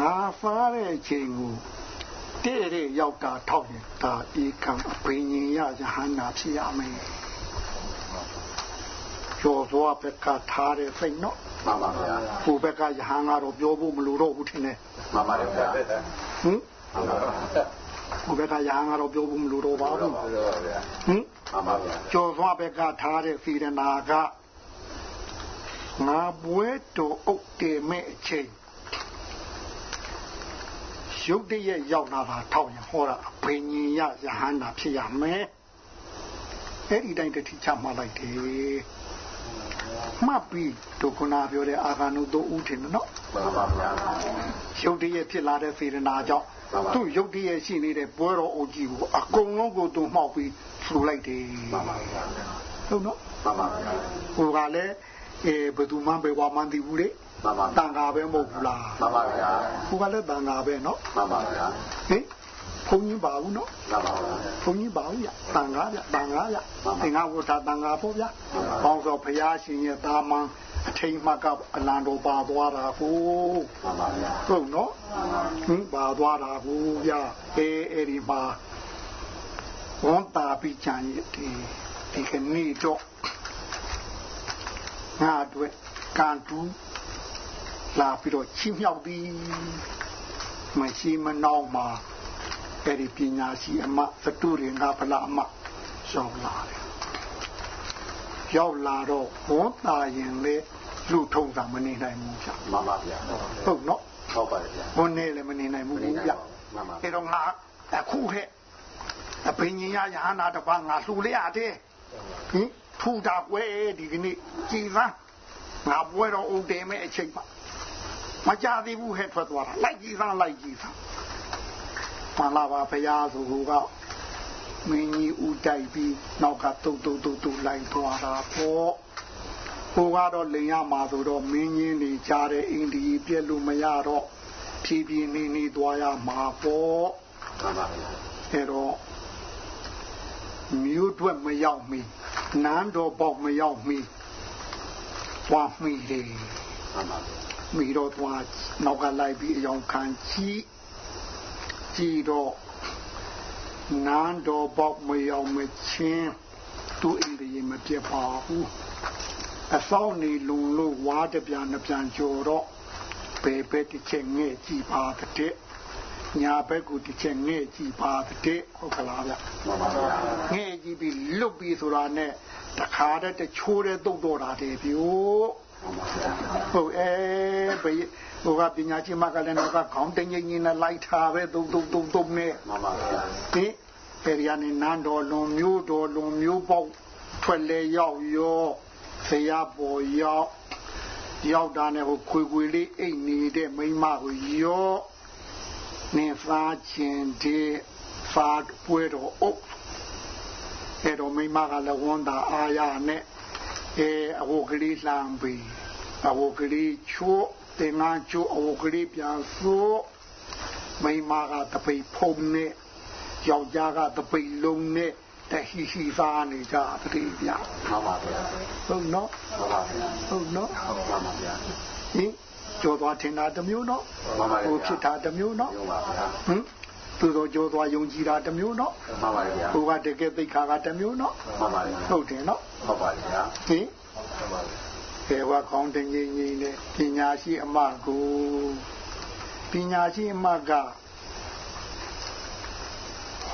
ငါစားတဲ့အချိန်ကိုတဲ့တဲ့ရောက်တာထောက်ရင်ဒါဧကံအဘိညာယယဟန္တာဖြစ်ရမယ်ကျော်သွားဘက်ကထားတဲ့စိတ်နော်
မှန်ပါဗျာ
ဟိုဘက်ကယဟန်ကတော့ပြောဖို့မလိုတော့ဘူးထင်တယ်
မှန်ပါဗျာ
ဟင်
မှန်ပါဗျာ
ဟိုဘက်ကယဟန်ကတော့ပြောဖို့မလိုတော့ပါဘူး
ဟုတ်ပါဗျာ
ဟင်
မှန်ပါဗျာ
ကျော်သွားဘက်ကထားတဲ့စေရနာကငါပွဲတော်အုပ်တယ်မဲ့အချိန် ရုပ်တရက်ရောက်လာတာထောက်ရင်ဟောတာဘိညာယယဟန္တာဖြစ်ရမယ်အဲ့ဒီတိုင်းတတိချမှလိုက်တယ်မှတ်ပြီးဒုက္ခနာပြောတဲ့အာဂနုတို့ဥထင်နော်
မှန်ပါဗျာ
ရုပ်တရက်ဖြစ်လာတဲ့စေရနာကြောင့်သူ့ရုပ်တရက်ရှိနေတဲ့ပွဲတော်အုပ်ကြီးကိုအကုန်လုံးကိုသူမှောက်ပြီးထူလိုက်တယ်
မှန်ပါဗျာ
ဟုတ်နော်
မှန်ပါဗျာ
ဟိုကလည်းအဲဘယ်သူမှပဲဝါမှန်းသိဘူးလေ
မှန်ပါ
တန်ခါပဲမဟုတ်ဘူးလား
မှန်ပါဗျာ
ခုကလည်းတန်ခါပဲနော်
မှန်ပါဗျာ
ဟင်ဘုန်းကြီးပါဘူးနော်
မှန်ပါဗျာ
ဘုန်းကြီးပါဘူးဗျတန်ခါဗျတန်ခါဗျသင်္ဃဝဋ္ဌတန်ခါပေါ့ဗျပေါင်းတော့ဘုရားရှင်ရဲ့တာမန်အထိန်မှတ်ကအလံတော်ပါသွားတာကို
မှန်ပါဗျာ
ဟုတ်နော်ဟင်ပါသွားတာကိုဗျအဲအဲ့ဒီမှာဝန်တာပြီးကြံရည်ဒီဒီကနေ့တော့ငါအတွက်ကန်တူ လာပြီးတော့ချီးမြှောက်ပြီးမရှိမနှောင်းမှာအဲ့ဒီပညာရှိအမသတုရင်ကဗလာအမရောက်လာတယ်ရောက်လာတော့ဝန်တာရင်လေလူထုံတာမနေနိုင်ဘူးဗျ
မှန်ပါဗျာ
ဟုတ်နော်
ဟုတ်ပါတယ်ဗျာ
ဘုန်းနဲ့လည်းမနေနိုင်ဘူးဗျ
မှန်ပါ
အဲ့တော့ငါအခုဟဲ့အပင်ကြီးရရဟနာတပါငါလှူလိုက်ရတယ်ဟင်ထူတာကွယ်ဒီကနေ့ကြည်သန်းငါပွဲတော်ဦးတယ်မဲ့အချိန်မှာ မကြသေးဘူးဟဲ့ထွက်သွားတာလိုက်ကြည်သန်းလိုက်ကြည်သန်းမလာပါဖရာဆိုကမင်းကြီးဦးတိုက်ပြီးနောက်ကတုတ်တုတ်တုတ်တုတ်လိုက်သွားတာပေါ့ဟိုကတော့လိန်ရမှာဆိုတော့မင်းကြီးနေကြတဲ့အိန္ဒိယပြက်လို့မရတော့ဖြည်းဖြည်းနေနေသွားရမှာပေါ့
မှန်ပါဗျာ
အဲ့တော့မြို့တွက်မရောက်မီနန်းတော်ပေါက်မရောက်မီသွားမိတယ်
မှန်ပါဗျာ
မိတော့သွားနောက်ကလိုက်ပြီးအယောင်ခံကြည့်ကြည့်တော့နန်းတော်ပေါက်မရောက်မချင်းသူ့အိမ်ကြီးမပြတ်ပါဘူးအဆောင်နေလုံလို့ဝါတပြန်နှပြန်ကြော်တော့ဘေဘက်တစ်ချက်ငဲ့ကြည့်ပါတဲ့ညာဘက်ကတစ်ချက်ငဲ့ကြည့်ပါတဲ့ဟုတ်ကလားဗျ
မှန်ပါဗျာ
ငဲ့ကြည့်ပြီးလွတ်ပြီးဆိုတာနဲ့တခါတည်းတချိုးတဲ့တုတ်တော်တာတယ်ပြို့
မှန်ပါဗျာ
ဟုတ်အဲဘယ်ဟိုကပညာရှိမကလည်းတော့ကခေါင်းတင်းကြီးကြီးနဲ့လိုက်ထားပဲတုံတုံတုံတုံနဲ့
မှန်ပါဗျာ
ဒီပေရယာနေနန်းတော်လွန်မျိုးတော်လွန်မျိုးပေါက်ထွက်လဲရောက်ရောဆရာပေါ်ရောက်ရောက်တာနဲ့ဟိုခွေခွေလေးအိတ်နေတဲ့မိန်းမကိုရောနေစားခြင်းဒီဖာပွဲတော်အုပ်အဲ့တော့မိန်းမကလည်းဝန်တာအာရနဲ့ အဲအဟိုကလေးလှမ်းပြီးအဟိုကလေးချိုးတင်ငါချိုးအဟိုကလေးပြန်ဆိုးမိန်းမကတပိတ်ဖုံနဲ့ယောက်ျားကတပိတ်လုံးနဲ့တဟိဟိစားနေကြတယ်ဗျာ
မှန်ပါဗျာ
ဟုတ်နော်
မှန်ပါဗျာ
ဟုတ်နော်
မှန်ပါဗျာ
ဟင်ကြော်သွားထင်တာတစ်မျိုးနော်
မှန်ပါဗျာ
ဟိုဖြစ်တာတစ်မျိုးနော်
ရုံပါဗျာ
ဟင် သူတို့ကြော်သွားယုံကြည်တာတစ်မျိုးနော်
မှန်ပါဗျာ
ဟိုကတကယ်သိခါကတစ်မျိုးနော်
မှန်ပါဗျာ
ဟုတ်တယ်နော်
ဟုတ်ပါဗျာ
ဟင်ကေဝခေါင်းတင်ကြီးကြီးနဲ့ပညာရှိအမကိုပညာရှိအမက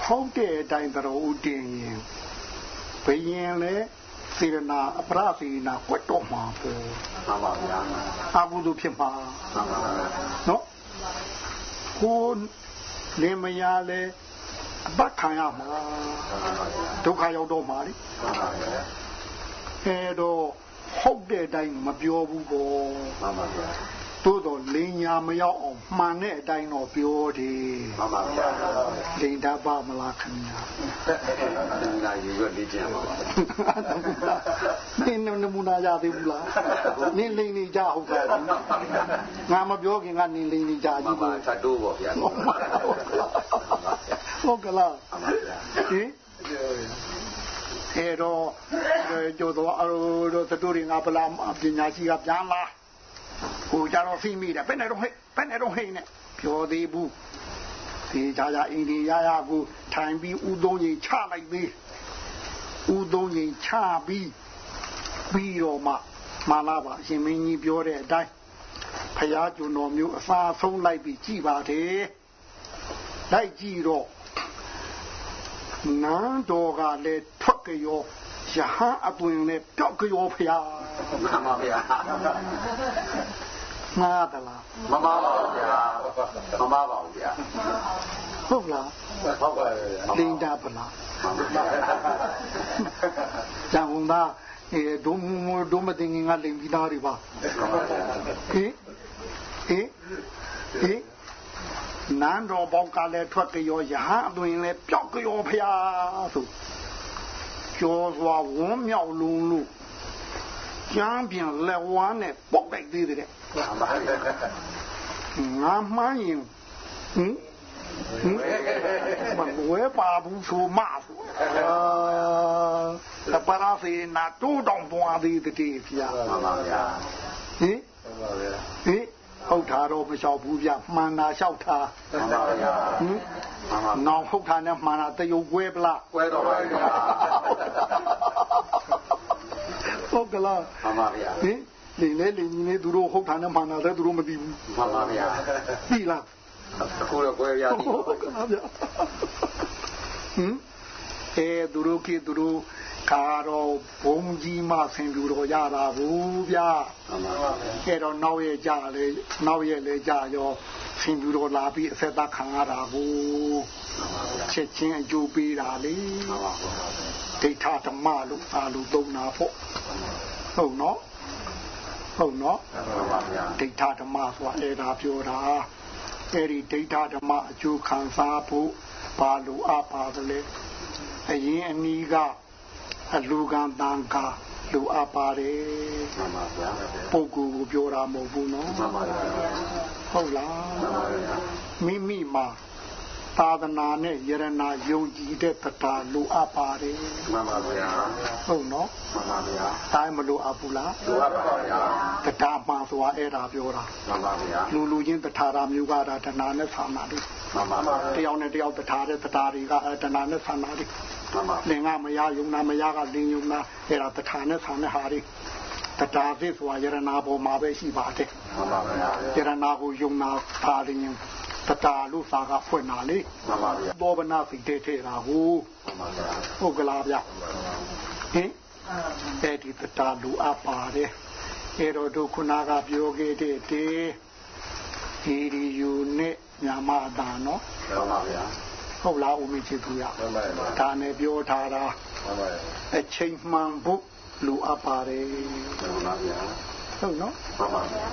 ဟုတ်တဲ့အတိုင်းတော်ဦးတင်ရင်ဘယင်လေစေရနာအပရစေနာကွတ်တော်မှာပေါ့
မှန်ပါဗျာ
အာဟုသူဖြစ်မှာ
မှန်ပါဗျာ
နော်ကို လင်မယားလေအပတ်ခံရမှာဒုက္ခရောက်တော့မှာလေ
မှန်ပါဗျာ
အဲတော့ဟုတ်တဲ့အတိုင်းမပြောဘူးကော
မှန်ပါဗျာ
သို့တော့လင်ညာမရောက်အောင်မှန်တဲ့အတိုင်းတော့ပြောတယ်
မှန်ပါဗျာ
လိန်တာပါမလားခင်ဗျာ
ဒီနာယူရလေ့ကျင့်ပါပါ
နင်းနမူနာရသေးဘူးလားနင်းလိန်နေကြဟုတ်ကဲ့ငါမပြောခင်ကနင်းလိန်နေကြ
မှ
ကြ
န်
ည့်
ပါ
ဘူး
ထပ်တိုးပေါ့ဗျာ
ဟုတ်ကလား
မှန်ပါဗျာ
ဟင်အဲတော့ကျိုးတော့အရိုးသတူရငါပလာပညာရှိကပြန်လာ ဟိုကြတော့ဖိမိတယ်ဘယ်နဲ့တော့ဟဲ့ဘယ်နဲ့တော့ဟဲ့နဲ့ပြောသေးဘူးဒီကြကြအင်းဒီရရကိုထိုင်ပြီးဥသုံးကြီးချလိုက်သေးဥသုံးကြီးချပြီးပြီးတော့မှမာလာပါအရှင်မင်းကြီးပြောတဲ့အတိုင်းဖရာကျွန်းတော်မျိုးအစာဆုံးလိုက်ပြီးကြည်ပါတယ်လိုက်ကြည့်တော့နန်းတော်ကလည်းထွက်ကြော ရဟန်းအသွင်နဲ့ပျောက်ကြောဖျား
မှန်ပါဗျာ
မှားသလား
မမပါဘူးဗျာမမပါဘူးဗျာ
ဟုတ်လား
ဟုတ်ပါရဲ့
လိန်တာပလား
မှန်ပါဗျာ
ဇံဝန်သားအဲဒုံဒုံမတင်ငင်ကလိန်ပြီးသားတွေပါဟင်ဟင်ဟင်နန်းတော်ပေါက်ကလည်းထွက်ကြောရဟန်းအသွင်လည်းပျောက်ကြောဖျားဆို ကျော်စွာဝန်းမြောက်လုံးလို့ကျမ်းပြန်လက်ဝါးနဲ့ပုတ်လိုက်သေးတယ်
မှန်ပါဗျာ
ငါမှန်းရင်ဟင်ဟင်မဝဲပါဘူးဆိုမဆိုအာတပရာစေနာတိုးတောင်ပွားသေးတယ်ဗျာ
မှန်ပါဗျာ
ဟင်
ဟုတ်ပါဗျာ
ဟင် ဟုတ်တာတော့မလျှောက်ဘူးဗျမှန်တာလျှောက်တာ
မှန်ပါဗျာ
ဟင်
မှန်ပါ
နောင်ဟုတ်တာနဲ့မှန်တာတယုတ်ကွဲပလား
ကွဲတော့ပါဗျာ
ဟုတ်ကလား
မှန်ပါဗျာ
ဟင်လင်းလေလင်းကြီးနေသူတို့ဟုတ်တာနဲ့မှန်တာလည်းသူတို့မသိဘူး
မှန်ပါဗျာ
သိလား
အခုတော့ကွဲပြားပြီ
ဟုတ်ကလားဗျဟင်အဲသူတို့ကိသူတို့ ကာတော့ဘုံကြီးမှဆင်ပြတော့ရတာဘူးဗျ
မှန်ပါဗျာ
အဲတော့နောက်ရဲ့ကြလေနောက်ရဲ့လေကြရောဆင်ပြတော့လာပြီးအသက်သားခံရတာဘူးချက်ချင်းအကျိုးပေးတာလေ
မှန်ပါဗျာ
ဒိဋ္ဌဓမ္မလို့အာလူသုံးတာဖို့ဟုတ်နော်ဟုတ်နော်
မှန်ပါဗျာ
ဒိဋ္ဌဓမ္မဆိုတာအဲ့ဒါပြောတာအဲ့ဒီဒိဋ္ဌဓမ္မအကျိုးခံစားဖို့ဘာလို့အပ်ပါသလဲအရင်အနီးက အလူကံတန်ကလူအပ်ပါတယ်
မှန်ပါဗျာ
ပုဂ္ဂိုလ်ကိုပြောတာမဟုတ်ဘူးနော်
မှန်ပါဗျာ
ဟုတ်လား
မှန်ပါဗျာ
မိမိမှာ သာသနာနဲ့ယရနာယုံကြည်တဲ့တရားလူအပ်ပါတယ်
မှန်ပါဗျာ
ဟုတ်နော်
မှန်ပါဗျာ
တိုင်းမလို့အပ်ဘူးလား
လိုအပ်ပါဗျာ
တရားမှန်ဆိုတာအဲ့ဒါပြောတာ
မှန်ပါဗျာ
လူလူချင်းတရားရာမျိုးကဒါတဏှာနဲ့ဆာနာလေး
မှန်ပါဗျာ
တယောက်နဲ့တယောက်တရားတဲ့တရားတွေကအဲတဏှာနဲ့ဆာနာလေး
မှန်ပါ
လင်ကမရယုံနာမရကလင်ယုံနာအဲ့ဒါတရားနဲ့ဆာနဲ့ဟာလေးတရားသစ်ဆိုတာယရနာပေါ်မှာပဲရှိပါတယ်
မှန်ပါဗျာ
ယရနာကိုယုံနာပါလင်း တရားလို့စာကဖွင့်တာလေ
မှန်ပါဗျာ
သောဗနာစိတ်တဲ့ထဲတာကို
မှန်ပါဗျာ
ဟုတ်ကလားဗျဟင်အဲ့ဒီတရားလူအပ်ပါတယ်အဲ့တော့ဒုခုနာကပြောခဲ့တဲ့တေဒီဒီယူနဲ့ညာမတာနော်
မှန်ပါဗျာ
ဟုတ်လားဦးမင်းချစ်သူရ
မှန်ပါဗျာ
ဒါနဲ့ပြောထားတာ
မှန်ပါဗျာ
အချိန်မှန်ဖို့လူအပ်ပါတယ်
မှန်ပါဗျာ
ဟုတ်နော်
မှန်ပါဗျာ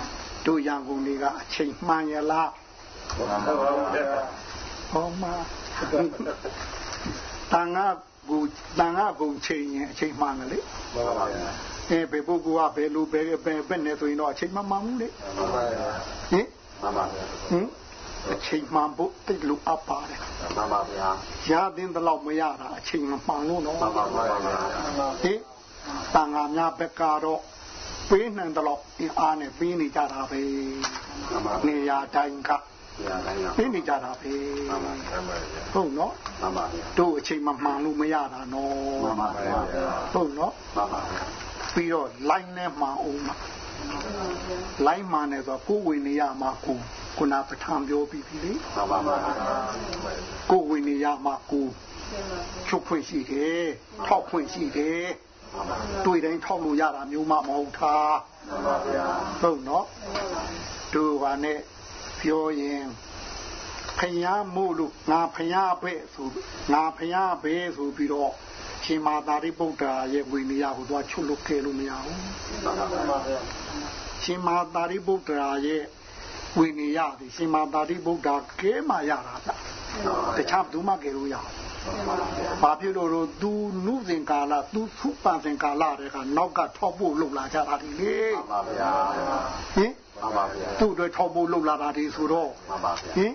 တို့ရန်ကုန်တွေကအချိန်မှန်ရလား
မှန်ပါဗျာ
ဟောမှာတန်ငါကူတန်ငါကုန်ချိန်ရင်အချိန်မှန်တယ်လေ
မှန်ပါဗျာ
အဲဘယ်ပုဂ္ဂိုလ်ကဘယ်လိုဘယ်ဘယ်ဘယ်နဲ့ဆိုရင်တော့အချိန်မမှန်ဘူးလေ
မှန်ပါဗျာ
ဟင်
မှန်ပါဗျာ
ဟင်အချိန်မှန်ဖို့တိတ်လူအပ်ပါတယ်
မှန်ပါဗျာ
ရတဲ့တလောက်မရတာအချိန်မမှန်လို့နော်
မှန်ပါဗျာ
ဟင်တန်ငါများဘက်ကတော့ပေးနိုင်တလောက်အင်းအားနဲ့ပေးနေကြတာပဲ
မှန်ပါ
နေရာတိုင်းက
ဗျာတိုင်းပါ
ပေးနေကြတာပဲ
မှန်ပါ
မှန်ပါဗျာ
ဟုတ်နော်
မှန်ပါဗျာ
တို့အချိန်မမှန်လို့မရတာနော်
မှန်ပါဗျာ
ဟုတ်နော်
မှန်ပါဗျာ
ပြီးတော့ line နဲ့မှန်အောင်မှာ line မှန်တယ်ဆိုတော့ကိုယ်ဝင်နေရမှာကိုခုနပဋ္ဌာန်းပြောပြီးပြီလေ
မှန်ပါဗျာ
ကိုယ်ဝင်နေရမှာကိုချုပ်ဖွင့်ရှိတယ်ထောက်ဖွင့်ရှိတယ်တွေ့တိုင်းထောက်လို့ရတာမျိုးမှမဟုတ်တာ
မှန်ပါဗျာ
ဟုတ်နော်တို့ကနဲ့ ပြောရင်ဖယားမို့လို့ငါဖယားပဲဆိုငါဖယားပဲဆိုပြီးတော့ရှင်မာသာရိပုတ္တရာရဲ့ဝိနည်းကိုသွားချွတ်လို့ခဲလို့မရဘူး
မှန်ပါဗျာ
ရှင်မာသာရိပုတ္တရာရဲ့ဝိနည်းသည်ရှင်မာသာရိပုတ္တရာကဲမှရတာဗျတခြားဘယ်သူမှကဲလို့ရအောင်ဘာဖြစ်လို့လို့ तू နုစဉ်ကာလ तू သုပန်စဉ်ကာလတွေကနောက်ကထောက်ဖို့လှုပ်လာကြတာဒီလေ
မှန်ပါဗျာ
ဟင်
မှန်ပါဗျာ
သူ့အတွက်ထောက်ဖို့လှုပ်လာတာဒီဆိုတော့
မှန်ပါဗျာ
ဟင်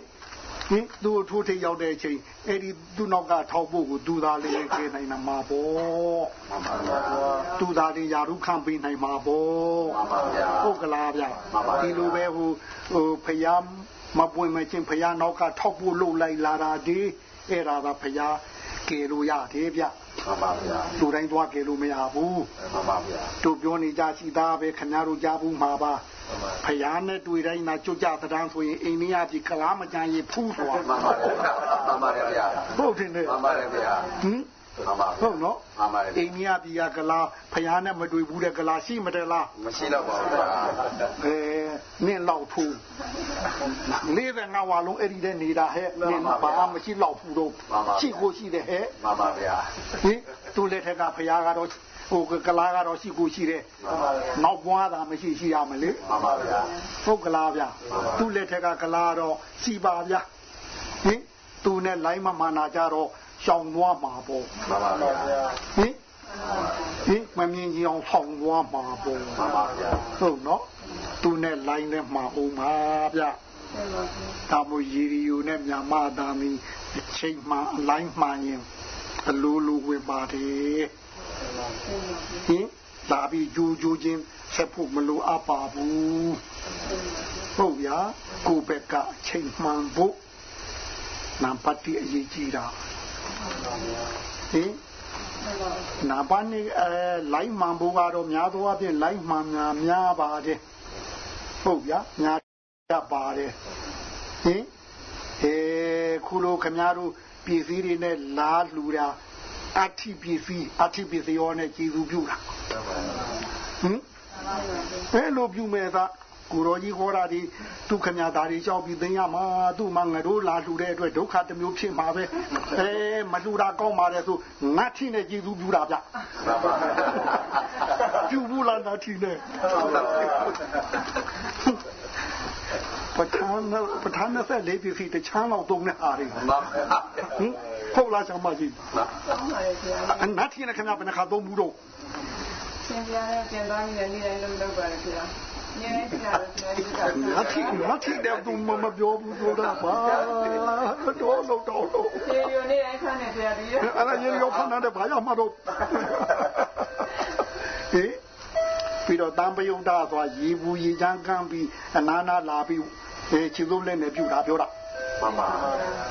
ဟင်သူ့ထိုးထိပ်ရောက်တဲ့အချိန်အဲ့ဒီသူ့နောက်ကထောက်ဖို့ကိုသူသားလေးကျဲနိုင်မှာပေါ့
မှန်ပါဗျာ
သူသားလေးယာရုခံပေးနိုင်မှာပေါ့
မှန်ပါဗျာ
ဟုတ်ကလားဗျ
မှန်ပါဗျာ
ဒီလိုပဲဟိုဟိုဖယားမပွင့်မချင်းဖယားနောက်ကထောက်ဖို့လှုပ်လိုက်လာတာဒီအဲ့ဒါကဖယား ကယ်လို့ရတယ်ဗျ
မှန်ပါဗျာ
လူတိုင်းသွားကယ်လို့မရဘူး
မှန်ပါဗျာ
တို့ပြောနေကြရှိသားပဲခင်ဗျားတို့ကြားဘူးမှာပါဖယားနဲ့တွေ့တိုင်းသာကြွကြသတန်းဆိုရင်အိန္ဒိယပြည်ကလားမကြမ်းရင်ဖူးသွား
မှန်ပါဗျာမှန်ပါဗျာ
ဟုတ်တယ်လေ
မှန်ပါဗျာ
ဟင်
မှန်ပါ
ဟုတ်နော်
မှန်ပါ
အိန္ဒိယပြည်ကကလားဖယားနဲ့မတွေ့ဘူးတဲ့ကလားရှိမတယ်လား
မရှိတော့ပါဘူးဗျာ
အဲနင်းလောက်ထူလေးတဲ့ငါဝါလုံးအဲ့ဒီတဲ့နေတာဟဲ့နင်းဘာမှမရှိလောက်ဘူးတော့ရှိကိုရှိတယ်ဟဲ့
မှန်ပါဗျာ
ဟင်သူလက်ထက်ကဖယားကတော့ဟိုကလားကတော့ရှိကိုရှိတယ်
မှန်ပါဗျာ
နောက်ပွားတာမရှိရှိရမလေ
မှန်ပါဗျာ
ဟုတ်ကလားဗျသူလက်ထက်ကကလားတော့စီပါဗျဟင်သူနဲ့လိုင်းမမှန်တာကြတော့ ရှောင်သွားမှာပေါ့
မှန်ပါဗျာ
ဟင်ဟင်မမြင်ကြအောင်ဆောင်သွားမှာပေါ့
မှန်ပါဗျာ
ဟုတ်နော်သူနဲ့လိုင်းနဲ့မှာအောင်ပါဗျ
ဆက်ပါဘူး
ဒါမို့ရီရီယိုနဲ့မြန်မာသားမီအချိန်မှအလိုက်မှရင်အလိုလိုဝင်ပါတယ်
ဆက်ပါဘူး
ဟင်လာပြီးဂျိုးဂျိုးချင်းဆက်ဖို့မလိုအပ်ပါဘူးဟုတ်ဗျာကိုယ့်ဘက်ကအချိန်မှန်ဖို့နံပါတ်1အရေးကြီးတာ ဟင်
ဆက်ပါဘူး
နာပါနေအဲလိုက်မှန်ဖို့ကတော့များသောအားဖြင့်လိုက်မှန်များများပါတယ်ဟုတ်ဗျာများတတ်ပါတယ်ဟင်အဲခုလိုခမများတို့ပြည်စည်းတွေနဲ့လာလှူတာအဋ္ဌိပြည်စည်းအဋ္ဌိပြည်စည်းရောနဲ့ကြည်သူပြုတာဟင်ဘယ်လိုပြုမဲ့သာ ကိုရောကြီးခေါ်တာဒီသူခမညာသားတွေကြောက်ပြီးသိမ်းရမှာသူ့မငါတို့လာလှူတဲ့အတွက်ဒုက္ခတစ်မျိုးဖြစ်မှာပဲအဲမလှူတာကောင်းပါတယ်ဆိုငါထိနဲ့ကြည်သူပြုတာဗျ
မှန်ပါ
ပြုဘူးလားနာထိနဲ့ပဋ္ဌာန်းပဋ္ဌာန်းနဲ့ဆက်လေးပြည်စီတချမ်းတော့တုံးနဲ့အားတွေ
မှန်ပါ
ဟင်ဟုတ်လားဆံမကြီး
ဆောင်းပါရဲ့ဆရာ
အနာထိနဲ့ခင်ဗျာဘယ်နှခါသုံးဘူးတော့
ရှင်ပြရဲ့ပြန်သွားနေတယ်နေ့တိုင်းလုံးလုပ်ပါတယ်ဆရာည နေကျတော့ဆရာကြီးက
နာထိနာထိတဲ့သူမမပြောဘူးဆိုတာပါတော့တော့တော့တော့
ခြေရုံနေ့တိုင်းခန်းနေဆရာကြီး
အဲ့ဒါရေရောဖမ်းတဲ့ဘာရောက်မှတော့ဟေးပြီးတော့တံပယုတ်တာဆိုတာရေဘူးရေချမ်းကမ်းပြီးအနာနာလာပြီးအဲခြေစုပ်လက်နဲ့ပြူတာပြောတာ
မှန်ပါ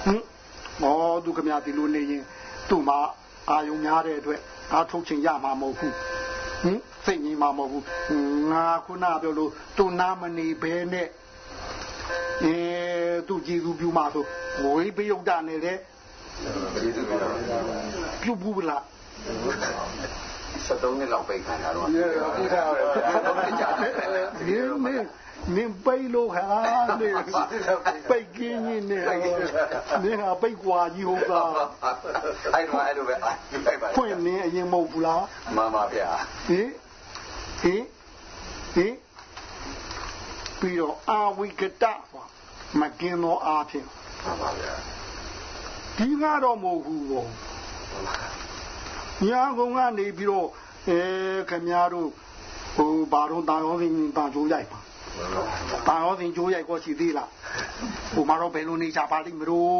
ဟင်ဩသူခမရဒီလိုနေရင်သူ့မှာအာယုံများတဲ့အတွက်အားထုတ်ခြင်းရမှာမဟုတ်ဘူး ဟင်စိတ်ကြီးမှာမဟုတ်ဘူးငါခုနပြောလို့သူနာမနေဘဲနဲ့အဲသူကြည်သူပြူမှာဆိုဝိပယုတ်တာနဲ့လေ
ကျေးဇူးပါ
ပြုတ်ဘူးလား
73နှစ်လောက်ပိတ်ခံတာတော့
ဒီဒီထားရတယ်
နင်းမင်းနင်းပိတ်လို့ဟာနေပိတ်ကင်းကြီးနဲ့နင်းဟာပိတ်ကွာကြီးဟုတ်တာ
အဲ့တော့အဲ့လိုပဲအဲ့ပိတ်ပါ
ဖွင့်နေအရင်မဟုတ်ဘူးလား
မှန်ပါဗျာ
ဟင်ဟင်ဟင်ပြီးတော့အာဝိကတဆိုမကင်းသောအားဖြင့်
မှန်ပါဗျာ
ဒီကတော့မဟုတ်ဘူးဘော ညာကုံကနေပြီးတော့အဲခမများတို့ဟိုဘာတော့တာရောစင်တာကြိုးရိုက်ပါတာရောစင်ကြိုးရိုက်ကိုရှိသေးလားဟိုမှာတော့ဘယ်လိုနေကြပါလိမ့်မလို့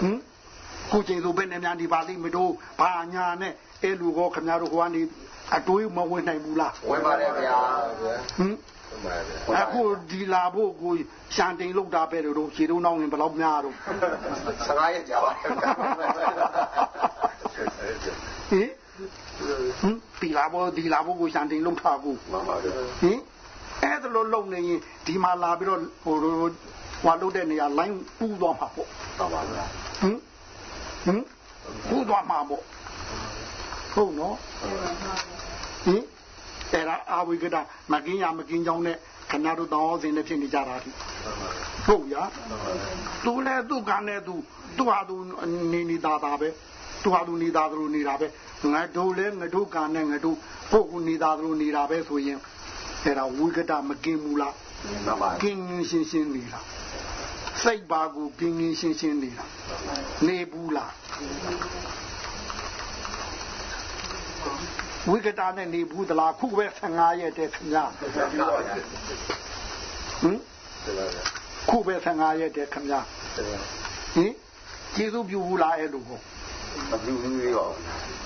ဟင်ကိုကျင်ဆိုဘယ်နဲ့များနေပါလိမ့်မလို့ဘာညာနဲ့အဲလူကောခမများတို့ဟိုကနေအတွေးမဝင်နိုင်ဘူးလား
ဝင်ပါတယ်ဗျာ
ဟင်အခုဒီလာဖို့ကိုရှန်တိန်လောက်တာပဲတို့ခြေတုံးနှောင်းရင်ဘယ်လောက်များတော့
15ရက်ကြာပါတယ်ဗျာ
ဟင်ဟင်ဒီလာဖို့ဒီလာဖို့ကိုရှန်တိန်လောက်ထားကို
မှန်ပါဗျာ
ဟင်အဲ့ဒါလိုလုံနေရင်ဒီမှာလာပြီးတော့ဟိုဟွာလုတ်တဲ့နေရာလိုင်းပူးသွားမှာပေါ့
မှန်ပါဗျာ
ဟင်ဟင်ပူးသွားမှာပေါ့ဟုတ်နော်ဟင်အဲ့ဒါအာဝိကတာမကင်းရမကင်းကြောင်းနဲ့ခဏတို့တောင်းစင်နဲ့ဖြစ်နေကြတာဒီဟုတ်ရသူလည်းသူကလည်းသူသူဟာသူနေနေတာတာပဲ သူဟာသူနေတာသူနေတာပဲငါတို့လည်းငါတို့ကနဲ့ငါတို့ပုတ်ကူနေတာသူနေတာပဲဆိုရင်အဲ့ဒါဝိကတာမကင်းဘူးလား
မှန်ပါ
ကင်းကင်းရှင်းရှင်းနေတာစိတ်ပါကိုကင်းကင်းရှင်းရှင်းနေတာနေဘူးလားဝိကတာနဲ့နေဘူးသလားခုပဲ15ရက်တည်းခင်ဗျာဟင်ခုပဲ15ရက်တည်းခင်ဗျာဟင်ကျေးဇူးပြုဘူးလားအဲ့လိုကို
မပြုဘူးရော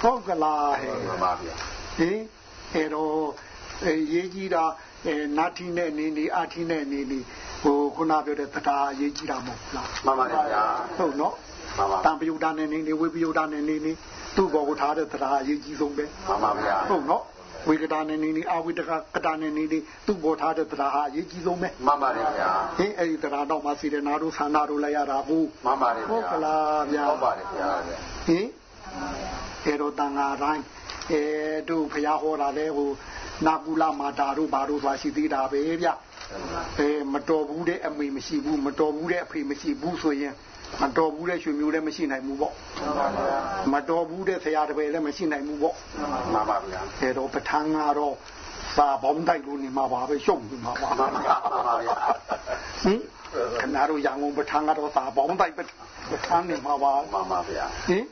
ဟုတ်ကလားဟဲ့
မှန်ပါဗျာ
ဟင်အဲ့တော့အဲရေးကြီးတာအဲနာထီနဲ့နေနေအာထီနဲ့နေနေဟိုခုနပြောတဲ့တရားရေးကြီးတာမဟုတ်လား
မှန်ပါတယ်ဗျာ
ဟုတ်နော်
မှန်ပါ
တံပယုဒ္ဒနဲ့နေနေဝိပယုဒ္ဒနဲ့နေနေသူ့ဘောကိုထားတဲ့တရားအရေးကြီးဆုံးပဲ
မှန်ပါဗျာ
ဟုတ်နော် ဝိကတာနဲ့နေနေအဝိတကကတာနဲ့နေနေသူ့ဘောထားတဲ့တရားဟာအရေးကြီးဆုံးပဲ
မှန်ပါတယ်ဗျာ
ဟင်အဲ့ဒီတရားတော့မှစီရနာတို့ဆန္ဒတို့လိုက်ရတာဘူး
မှန်ပါတယ်ဗျာ
ဟုတ်ကလားဗျာ
ဟုတ်ပါတယ်ဗျာ
ဟင်အဲ့တော့တန်ဃာတိုင်းအဲတို့ဖះဟောတာလဲဟိုနာကူလာမာတာတို့ဘာတို့သွားရှိသေးတာပဲဗျအဲမတော်ဘူးတဲ့အမေမရှိဘူးမတော်ဘူးတဲ့အဖေမရှိဘူးဆိုရင် မတော်ဘူးတဲ့ရွှေမျိုးလည်းမရှိနိုင်ဘူးပေါ့မတော်ဘူးတဲ့ဆရာတပည့်လည်းမရှိနိုင်ဘူးပေါ့
မှန်ပါဗျာ
အဲတော့ပဋ္ဌာန်းကတော့စာပေါင်းတိုက်လို့နေမှာပါပဲရှုံနေမှာပါ
မှန်ပါမှန်ပါဗျာ
ဟင်ခဏတို့ရန်ကုန်ပဋ္ဌာန်းကတော့စာပေါင်းတိုက်ပဋ္ဌာန်းနေမှာပါ
မှန်ပါဗျာ
ဟင်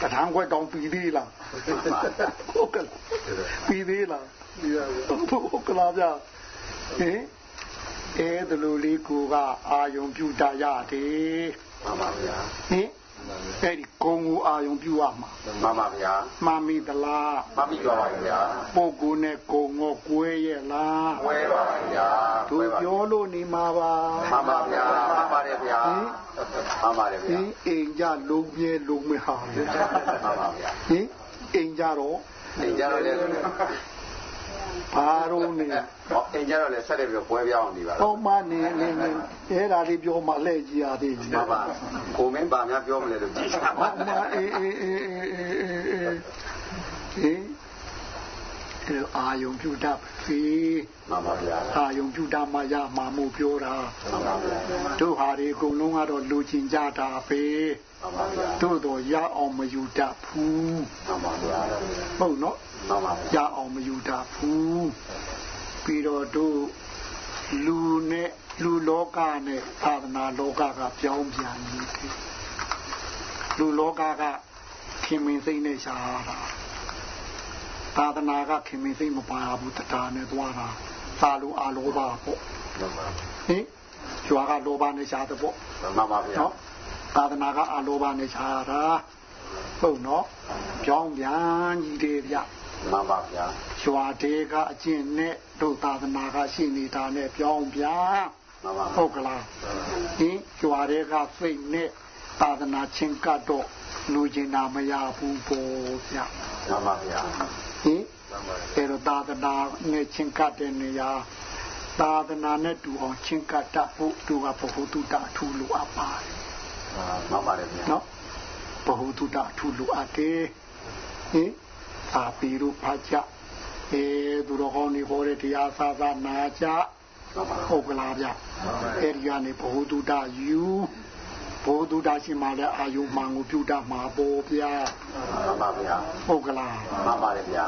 ပဋ္ဌာန်းခွက်တောင်ပြီးသေးလားဟုတ်ကဲ့ဟပြီးသေးလား
ပြီးပါပြီ
ဟုတ်ကလားဗျဟင်အဲဒါလိုလေးကိုကအာယုံပြုတရတယ်
မှန်ပါဗျာ
ဟင်အဲ့ဒီကုံကိုအာယုံပြုရမှာ
မှန်ပါဗျာ
မှန်ပြီသလား
မှတ်ပြီးတော့ပါဗျာ
ပုဂ္ဂိုလ်နဲ့ကုံကိုကွဲရဲ့လား
ဝဲပါဗျာ
သူပြောလို့နေမှာပါ
မှန်ပါဗျာမှန်ပါတယ်ဗျာမှန်ပါတယ်
ဟ
ဗျာ
င်အိမ်ကြလုံးပြဲလုံးမဟာလေ
မှန်ပါဗျာ
ဟင်အိမ်ကြတော့
အိမ်ကြတော့လေ
ဘာတော့နေ
အိမ်ကြတော့လေဆက်လက်ပြီးပွဲပြောင်းနေပါ
ဟော
တော့
မနေနေနေအဲ့ဒါလေးပြောမှလှည့်ကြည့်ရသေးတယ်
မှန်ပါကိုမင်းဗာများပြောမလဲလို့ကြည့်ချင်ပါ
ဟုတ်ပါအေးအေးအေးအေးအေး အေးအေးဟင်အဲအာယုံပြုတတ်ပြီ
မှန်ပါဗျာ
အာယုံပြုတတ်မှရမှာမို့ပြောတာ
မှန်ပါဗျာ
တို့ဟာဒီအကုန်လုံးကတော့လူချင်းကြတာပဲ
မှန်ပါဗျာ
တို့တော့ရအောင်မယူတတ်ဘူး
မှန်ပါဗျာ
ဟုတ်နော်
မှန်ပါ
ရ
ဗျာ
အောင်မယူတတ်ဘူးပြီးတော့တို့လူနဲ့လူလောကနဲ့သာသနာလောကကပြောင်းပြန်နေတယ်လူလောကကခင်မင်းစိတ်နဲ့ရှားတာ သာသနာကခင်မင်းစိတ်မပါဘူးတရားနဲ့သွားတာသာလူအလောဘပေါ့ဟင်ကျွာကလောဘနဲ့ရှားတဲ့ပေါ့
မှန်ပါဗျာ
နော်သာသနာကအလောဘနဲ့ရှားတာဟုတ်နော်ပြောင်းပြန်ကြီးတယ်ဗျ
မှန်ပါဗျာ
ရွာတေကအကျင့်နဲ့တို့သာသနာကရှိနေတာနဲ့ပြောင်းပြန်
မှန်ပါ
ဟုတ်ကလားဟင်ရွာတေကစိတ်နဲ့သာသနာချင်းကတော့လူကျင်တာမရဘူးပေါ့ဗျ
မှန်ပါဗျာ
ဟင်အဲတော့သာသနာနဲ့ချင်းကပ်တဲ့နေရာသာသနာနဲ့တူအောင်ချင်းကပ်တတ်ဖို့သူကဘဟုတုတအထူးလိုအပ်ပါတယ်။
မှန်ပါတယ်ဗျာ။
နော်ဘဟုတုတအထူးလိုအပ်တယ်။ဟင်အာပီရူဖာကြအဲသူတော်ကောင်းတွေဟောတဲ့တရားစာစာနာကြဟုတ်ကလားဗျ။အဲဒီကနေဘဟုတုတယူ ဘ ഹു တုတရှိမှလည်းအာယုမှန်ကိုပြုတတ်မှာပေါ့ဗျာ
မှန်ပါဗျာ
ဟုတ်ကလား
မှန်ပါတယ်ဗျာ